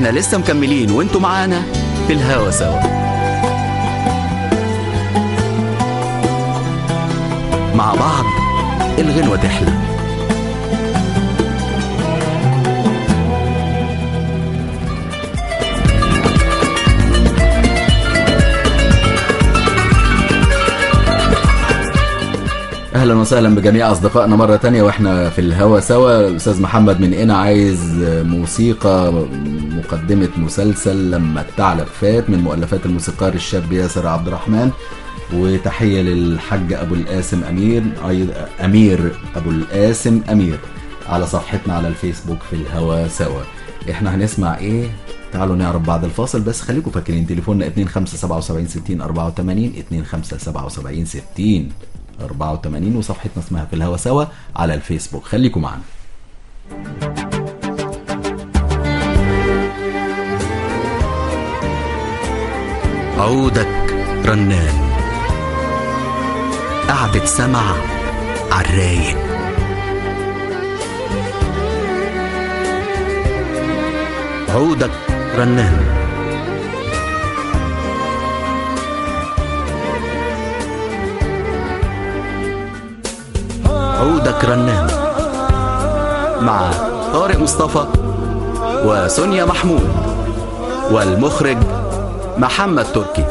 إحنا لسه مكملين وإنتوا معانا في الهوا سوا. مع بعض الغنوة تحلى. أهلا وسهلا بجميع أصدقائنا مرة تانية وإحنا في الهوا سوا. الاستاذ محمد من هنا عايز موسيقى مقدمه مسلسل لما الثعلب فات من مؤلفات الموسيقار الشاب ياسر عبد الرحمن. وتحية للحاج أبو القاسم أمير أيض- أمير أبو القاسم أمير على صفحتنا على الفيسبوك في الهوا سوا. إحنا هنسمع إيه؟ تعالوا نعرف بعد الفاصل بس خليكم فاكرين تليفوننا 2577 60 84 2577 60 84 وصفحتنا اسمها في الهوا سوا على الفيسبوك. خليكم معنا. عودك رنان. قعدة سمع عالرايق عودك رنان. عودك رنان. مع طارق مصطفى وسونيا محمود والمخرج محمد تركي.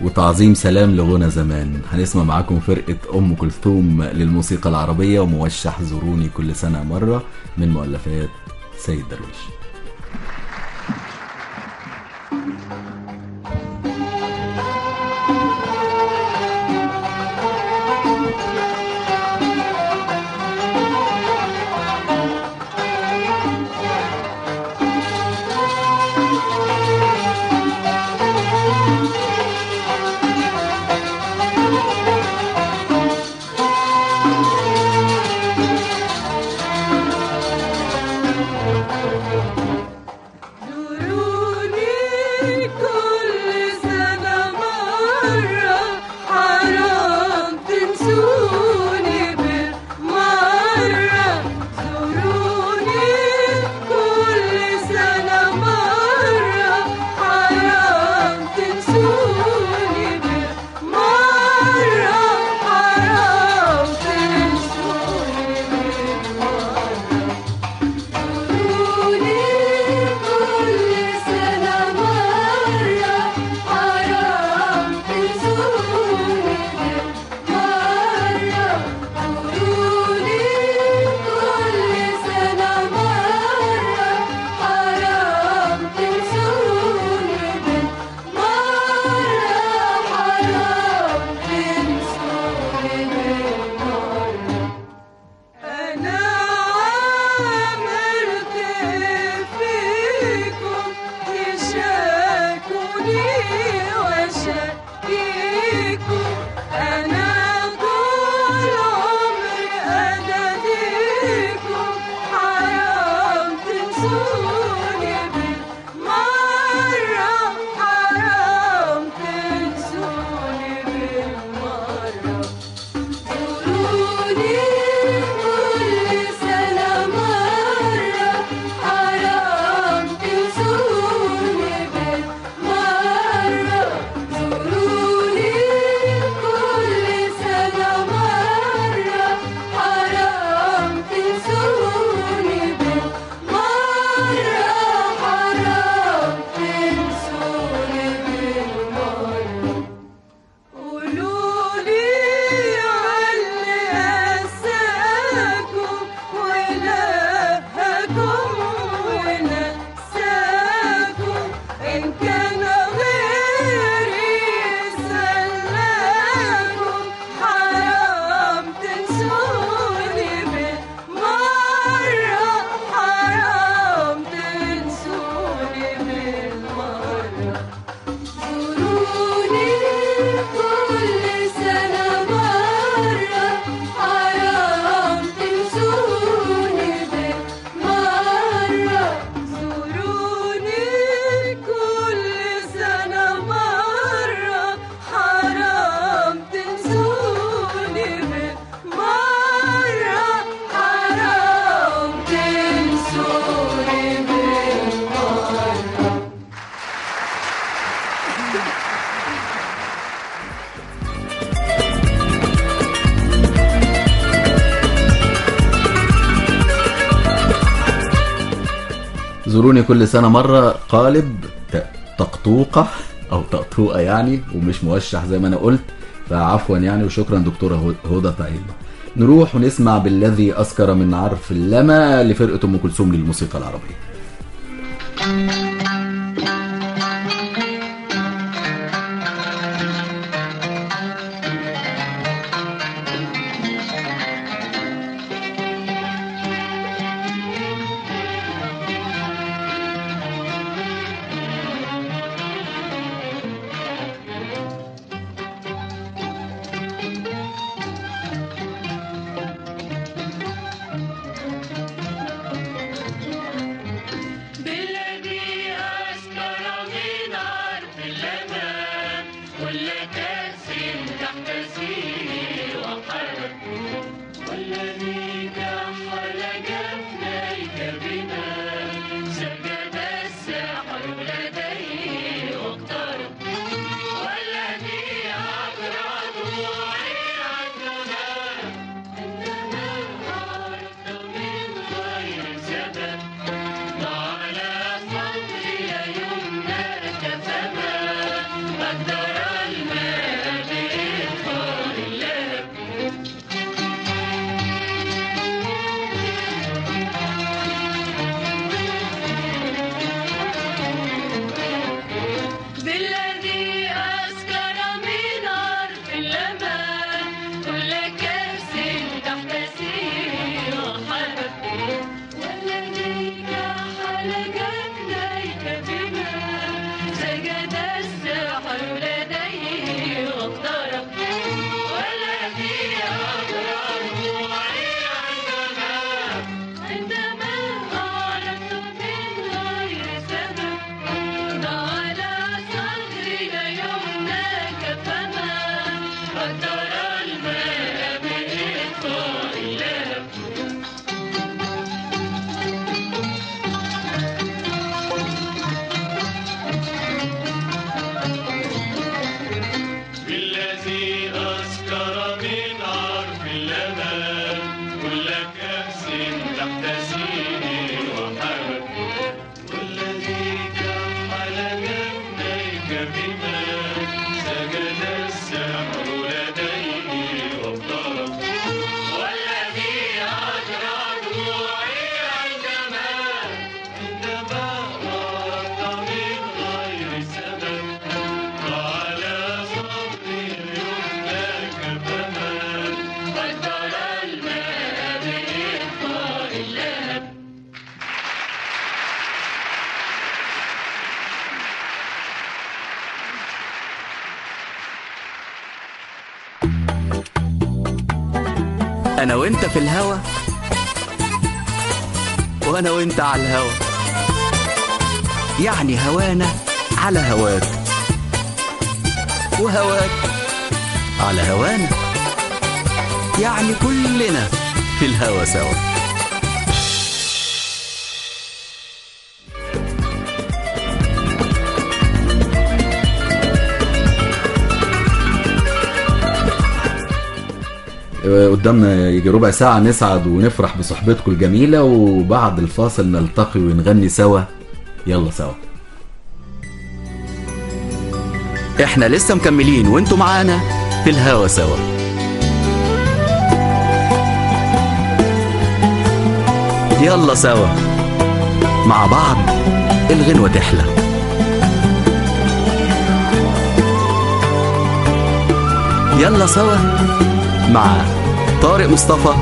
وتعظيم سلام لغنى زمان. هنسمع معاكم فرقة أم كلثوم للموسيقى العربية وموشح زوروني كل سنة مرة من مؤلفات سيد درويش. كل سنة مرة قالب تقطوقه أو تقطوقه يعني ومش موشح زي ما أنا قلت. فعفوا يعني وشكرا دكتورة هدى طيبة. نروح ونسمع بالذي اسكر من عرف اللمى لفرقة أم كلثوم للموسيقى العربية. ربع ساعة نسعد ونفرح بصحبتكم الجميلة وبعد الفاصل نلتقي ونغني سوا. يلا سوا. إحنا لسه مكملين وانتوا معانا في الهوا سوا. يلا سوا. مع بعض الغنوة تحلى. يلا سوا مع طارق مصطفى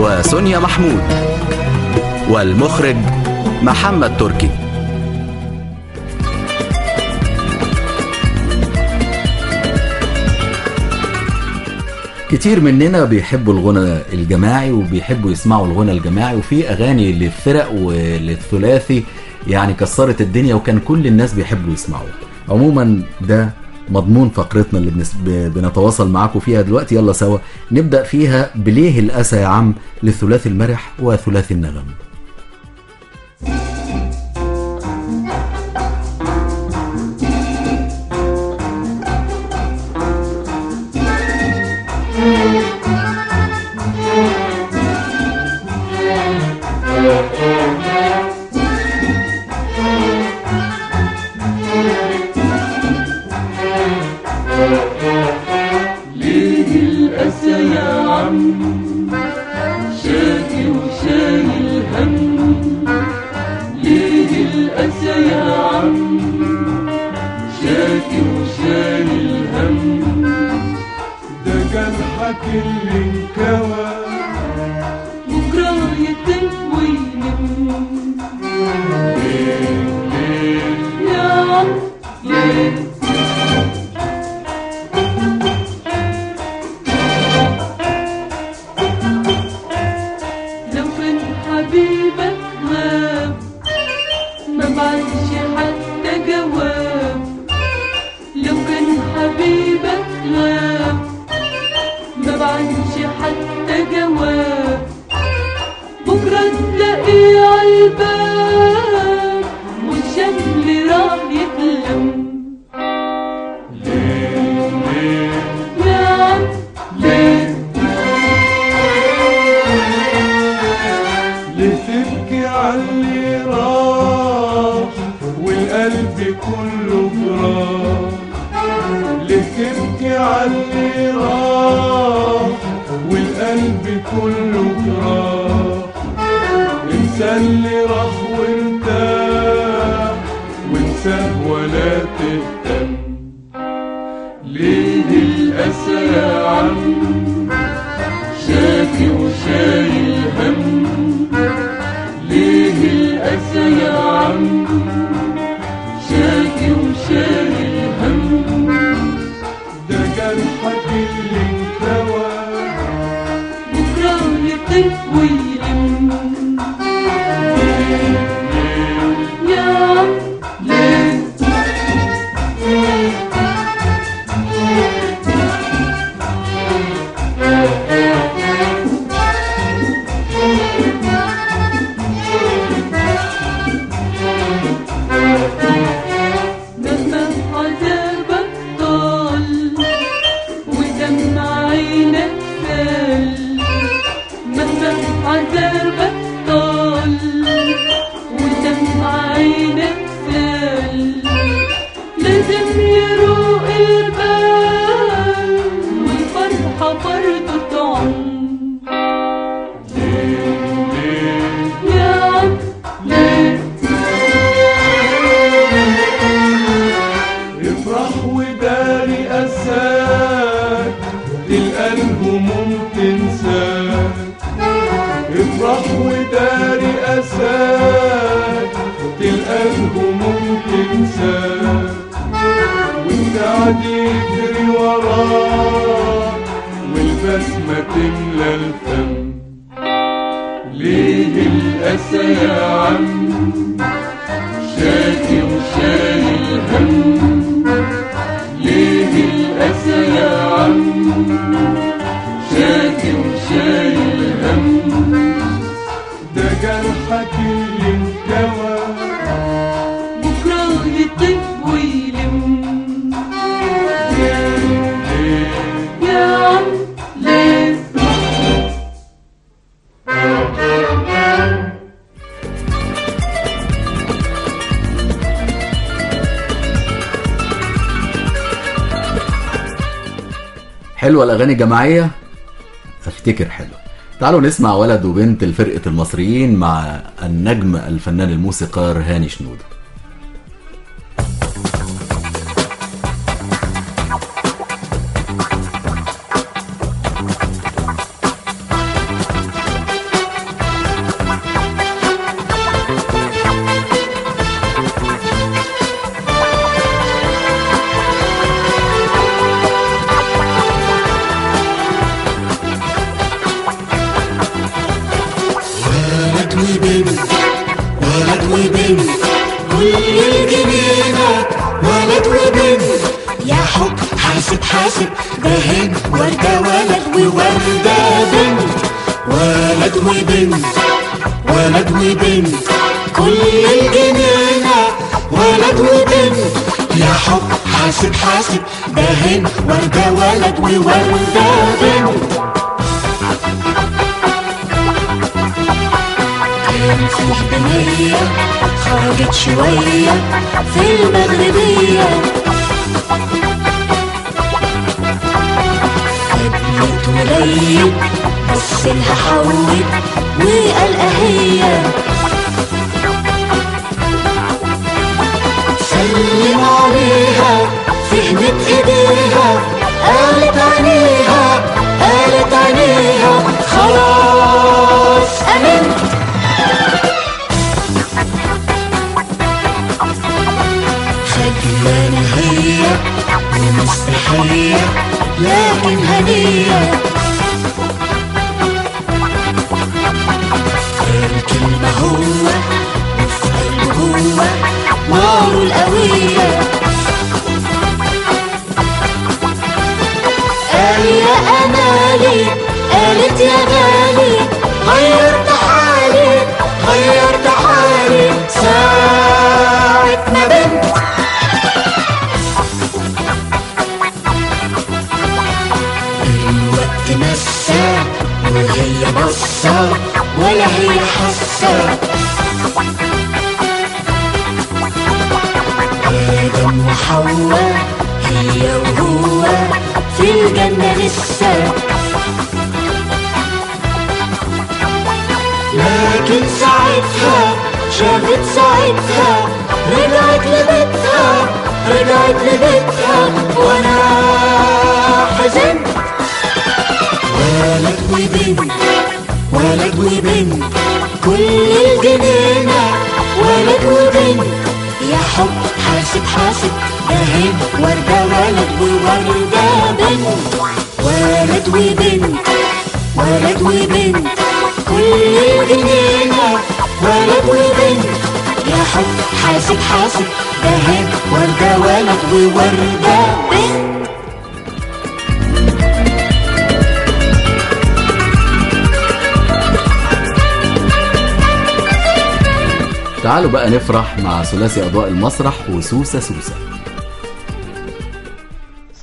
وسونيا محمود والمخرج محمد تركي. كتير مننا بيحبوا الغنى الجماعي وبيحبوا يسمعوا الغنى الجماعي وفي أغاني للفرق وللثلاثي يعني كسرت الدنيا وكان كل الناس بيحبوا يسمعوا عموما ده مضمون فقرتنا اللي بنس... ب- بنتواصل معاكم فيها دلوقتي. يلا سوا. نبدأ فيها بليه الأسى يا عم للثلاثي المرح وثلاثي النغم. حلوة الأغاني الجماعية أفتكر حلو. تعالوا نسمع ولد وبنت لفرقة المصريين مع النجم الفنان الموسيقار هاني شنودة. وليد بس حوت وقال هي سلم عليها فهمت إيديها قالت عينيها قالت عينيها خلاص امنت خجلانة هي ومستحية لكن هنية. الكلمة هو وفي قلبه هو ناره القوية قال يا أمالي قالت يا غالي غيرت حالي غيرت حالي. ساعة ما بنت. الوقت نسى وهي بصة. آدم وحواء هي وهو في الجنة لسه لكن ساعتها شافت ساعتها رجعت لبيتها رجعت لبيتها وأنا حزنت ولد وبنت ولد وبنت كل الجنينة ولد وبنت يا حب حاسب حاسب. هنا وردة ولد ووردة بنت. ولد وبنت ولد وبنت. كل الجنينة ولد وبنت. يا حب حاسب حاسب. هنا وردة ولد ووردة بنت. تعالوا بقى نفرح مع ثلاثي أضواء المسرح وسوسة سوسة.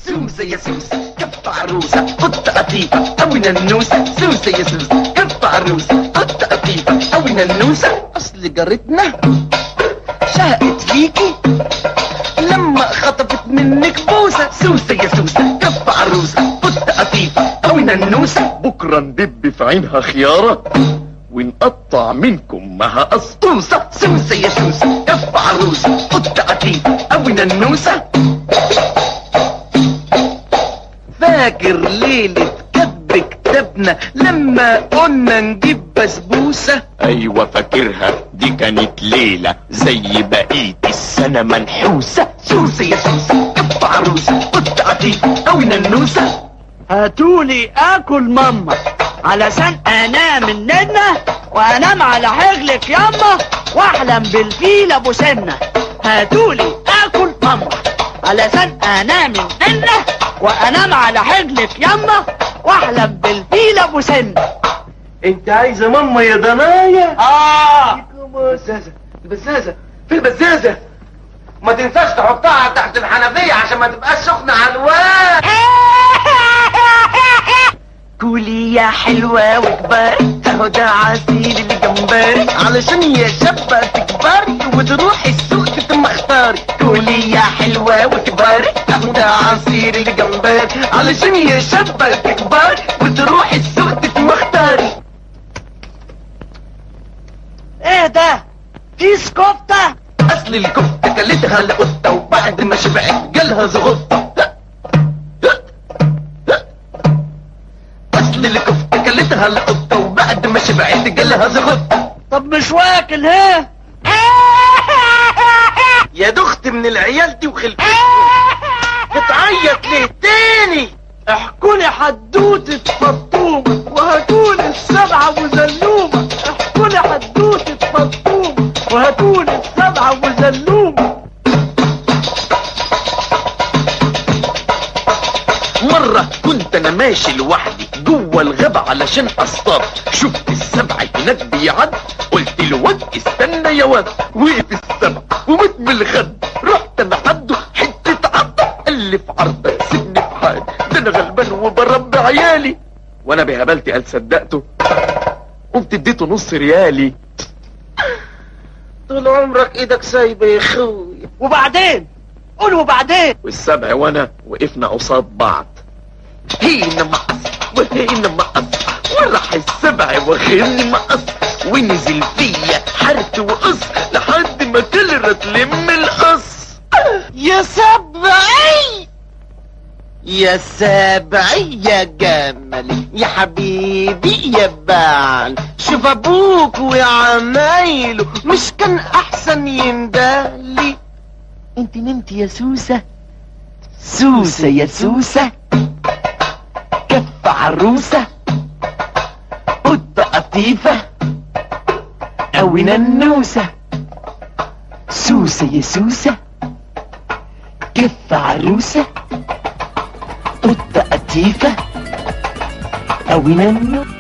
سوسة يا سوسة كف عروسة قطة قطيفة أو ننوسة. سوسة يا سوسة كف عروسة قطة قطيفة أو ننوسة. أصل جارتنا شهقت فيكي لما خطفت منك بوسة. سوسة يا سوسة كف عروسة قطة قطيفة أو ننوسة. بكرة ندب في عينها خيارة ونقطع منكم مها قصقوصة سوسة يا سوسة كف عروسة قطة قطيفة أو ننوسة فاكر ليلة كتب كتابنا لما قلنا نجيب بسبوسة؟ أيوه فاكرها دي كانت ليلة زي بقية السنة منحوسة. سوسة يا سوسة كف عروسة النوسة. هاتولي آكل ماما. علشان انام الننة وأنام على حجلك ياما وأحلم بالفيل أبو سنة هاتولي آكل ماما. علشان انام الننة وأنام على حجلك ياما وأحلم بالفيل أبو سنة انت عايزة ماما يا ضنايا آه. البزازة البزازة في البزازة ما تنساش تحطها تحت الحنفية عشان ما تبقاش سخنة على الواد. كولي يا حلوة وكباري أهو ده عسيل الجمبري. علشان يا شابة تكبري وتروحي السوق تتمختاري كولي يا حلوة وكباري أهو ده عصير الجمبري. علشان يا شابة تكبري وتروحي السوق تتمختاري إيه ده؟ كيس كفتة أصل الكفتة كلتها القطة وبعد ما شبعت جالها زغطة. اصل الكفتة كلتها القطة وبعد ما شبعت جالها زغطة طب مش واكل ها؟ يا دخت من العيال دي وخلفت. بتعيط ليه تاني؟ احكوا لي حدوتة فطومة وهاتولي السبعة وزلومة. احكوا لي حدوتة فطومة وهاتولي السبعة وزلومة. مرة كنت أنا ماشي لوحدي جوه الغابة علشان أصطاد. شفت السبع هناك بيعد. قلت له واد استنى يا واد. وقف السبع ومت من الخد رحت أنا حده حتة عضة. قال لي في عرضك سيبني في حالي. ده أنا غلبان وبربي عيالي. وأنا بهبلتي قال صدقته. قمت اديته نص ريالي. طول عمرك إيدك سايبة يا اخويا وبعدين؟ قول وبعدين. والسبع وأنا وقفنا قصاد بعض. هنا مقص وهنا مقص وراح السبع واخدني مقص ونزل فيا حرت وقص لحد ما كلرت لم القص. يا سبعي! يا سبعي يا جمل يا حبيبي يا بعل شوف أبوك وعمايله. مش كان أحسن يندالي أنت نمت يا سوسة. سوسة يا سوسة. كف عروسة قطة قطيفة أو ننوسة. سوسة يا سوسة كف عروسة قطة قطيفة أو ننوسة.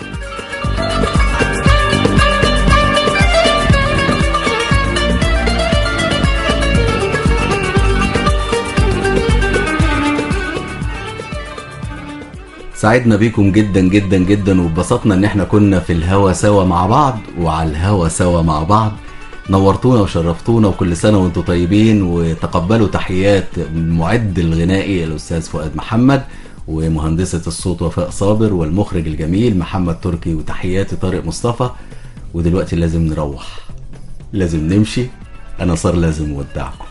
سعدنا بيكم جدا جدا جدا واتبسطنا إن إحنا كنا في الهوا سوا مع بعض وعلى الهوا سوا مع بعض. نورتونا وشرفتونا وكل سنة وأنتم طيبين وتقبلوا تحيات المعد الغنائي الأستاذ فؤاد محمد ومهندسة الصوت وفاء صابر والمخرج الجميل محمد تركي وتحياتي طارق مصطفى. ودلوقتي لازم نروح لازم نمشي أنا صار لازم أودعكم.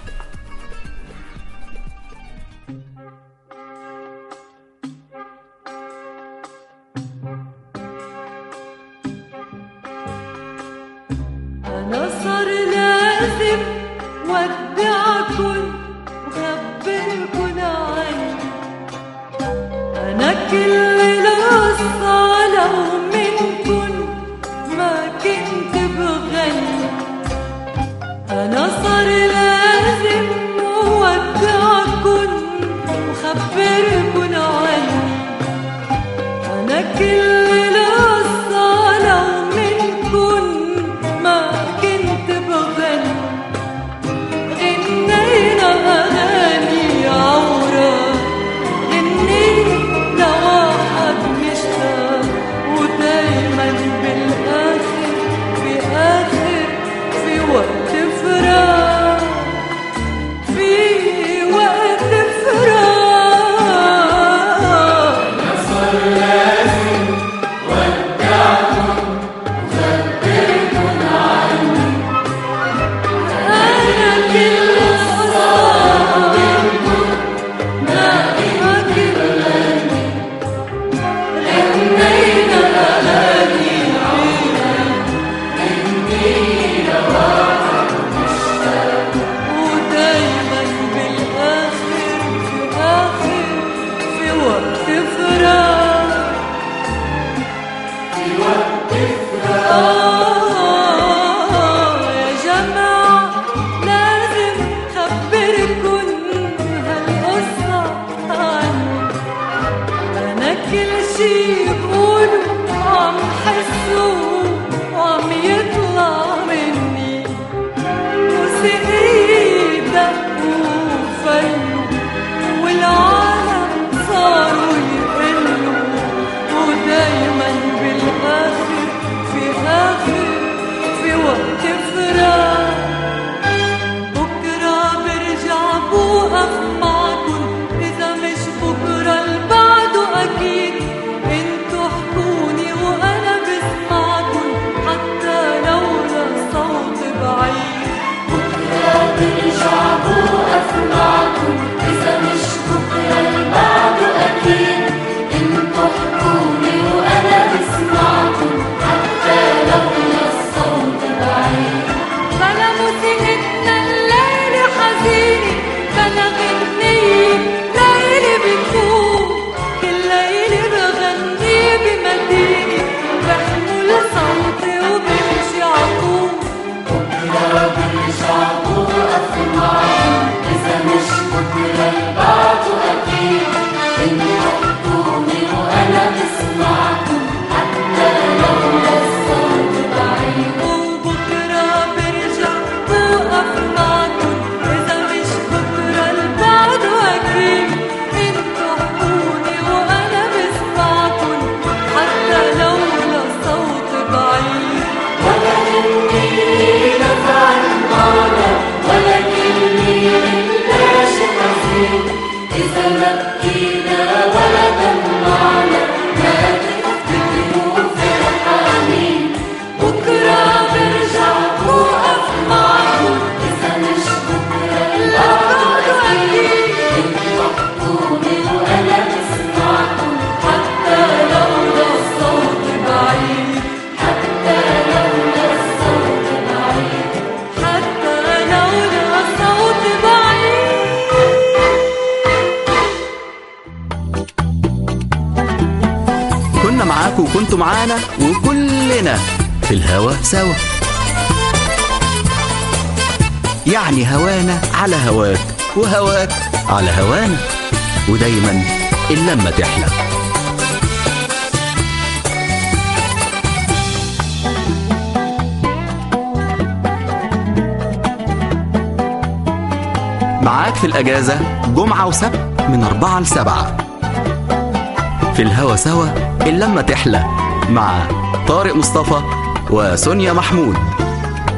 وسونيا محمود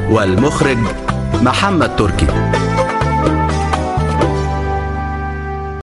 والمخرج محمد تركي.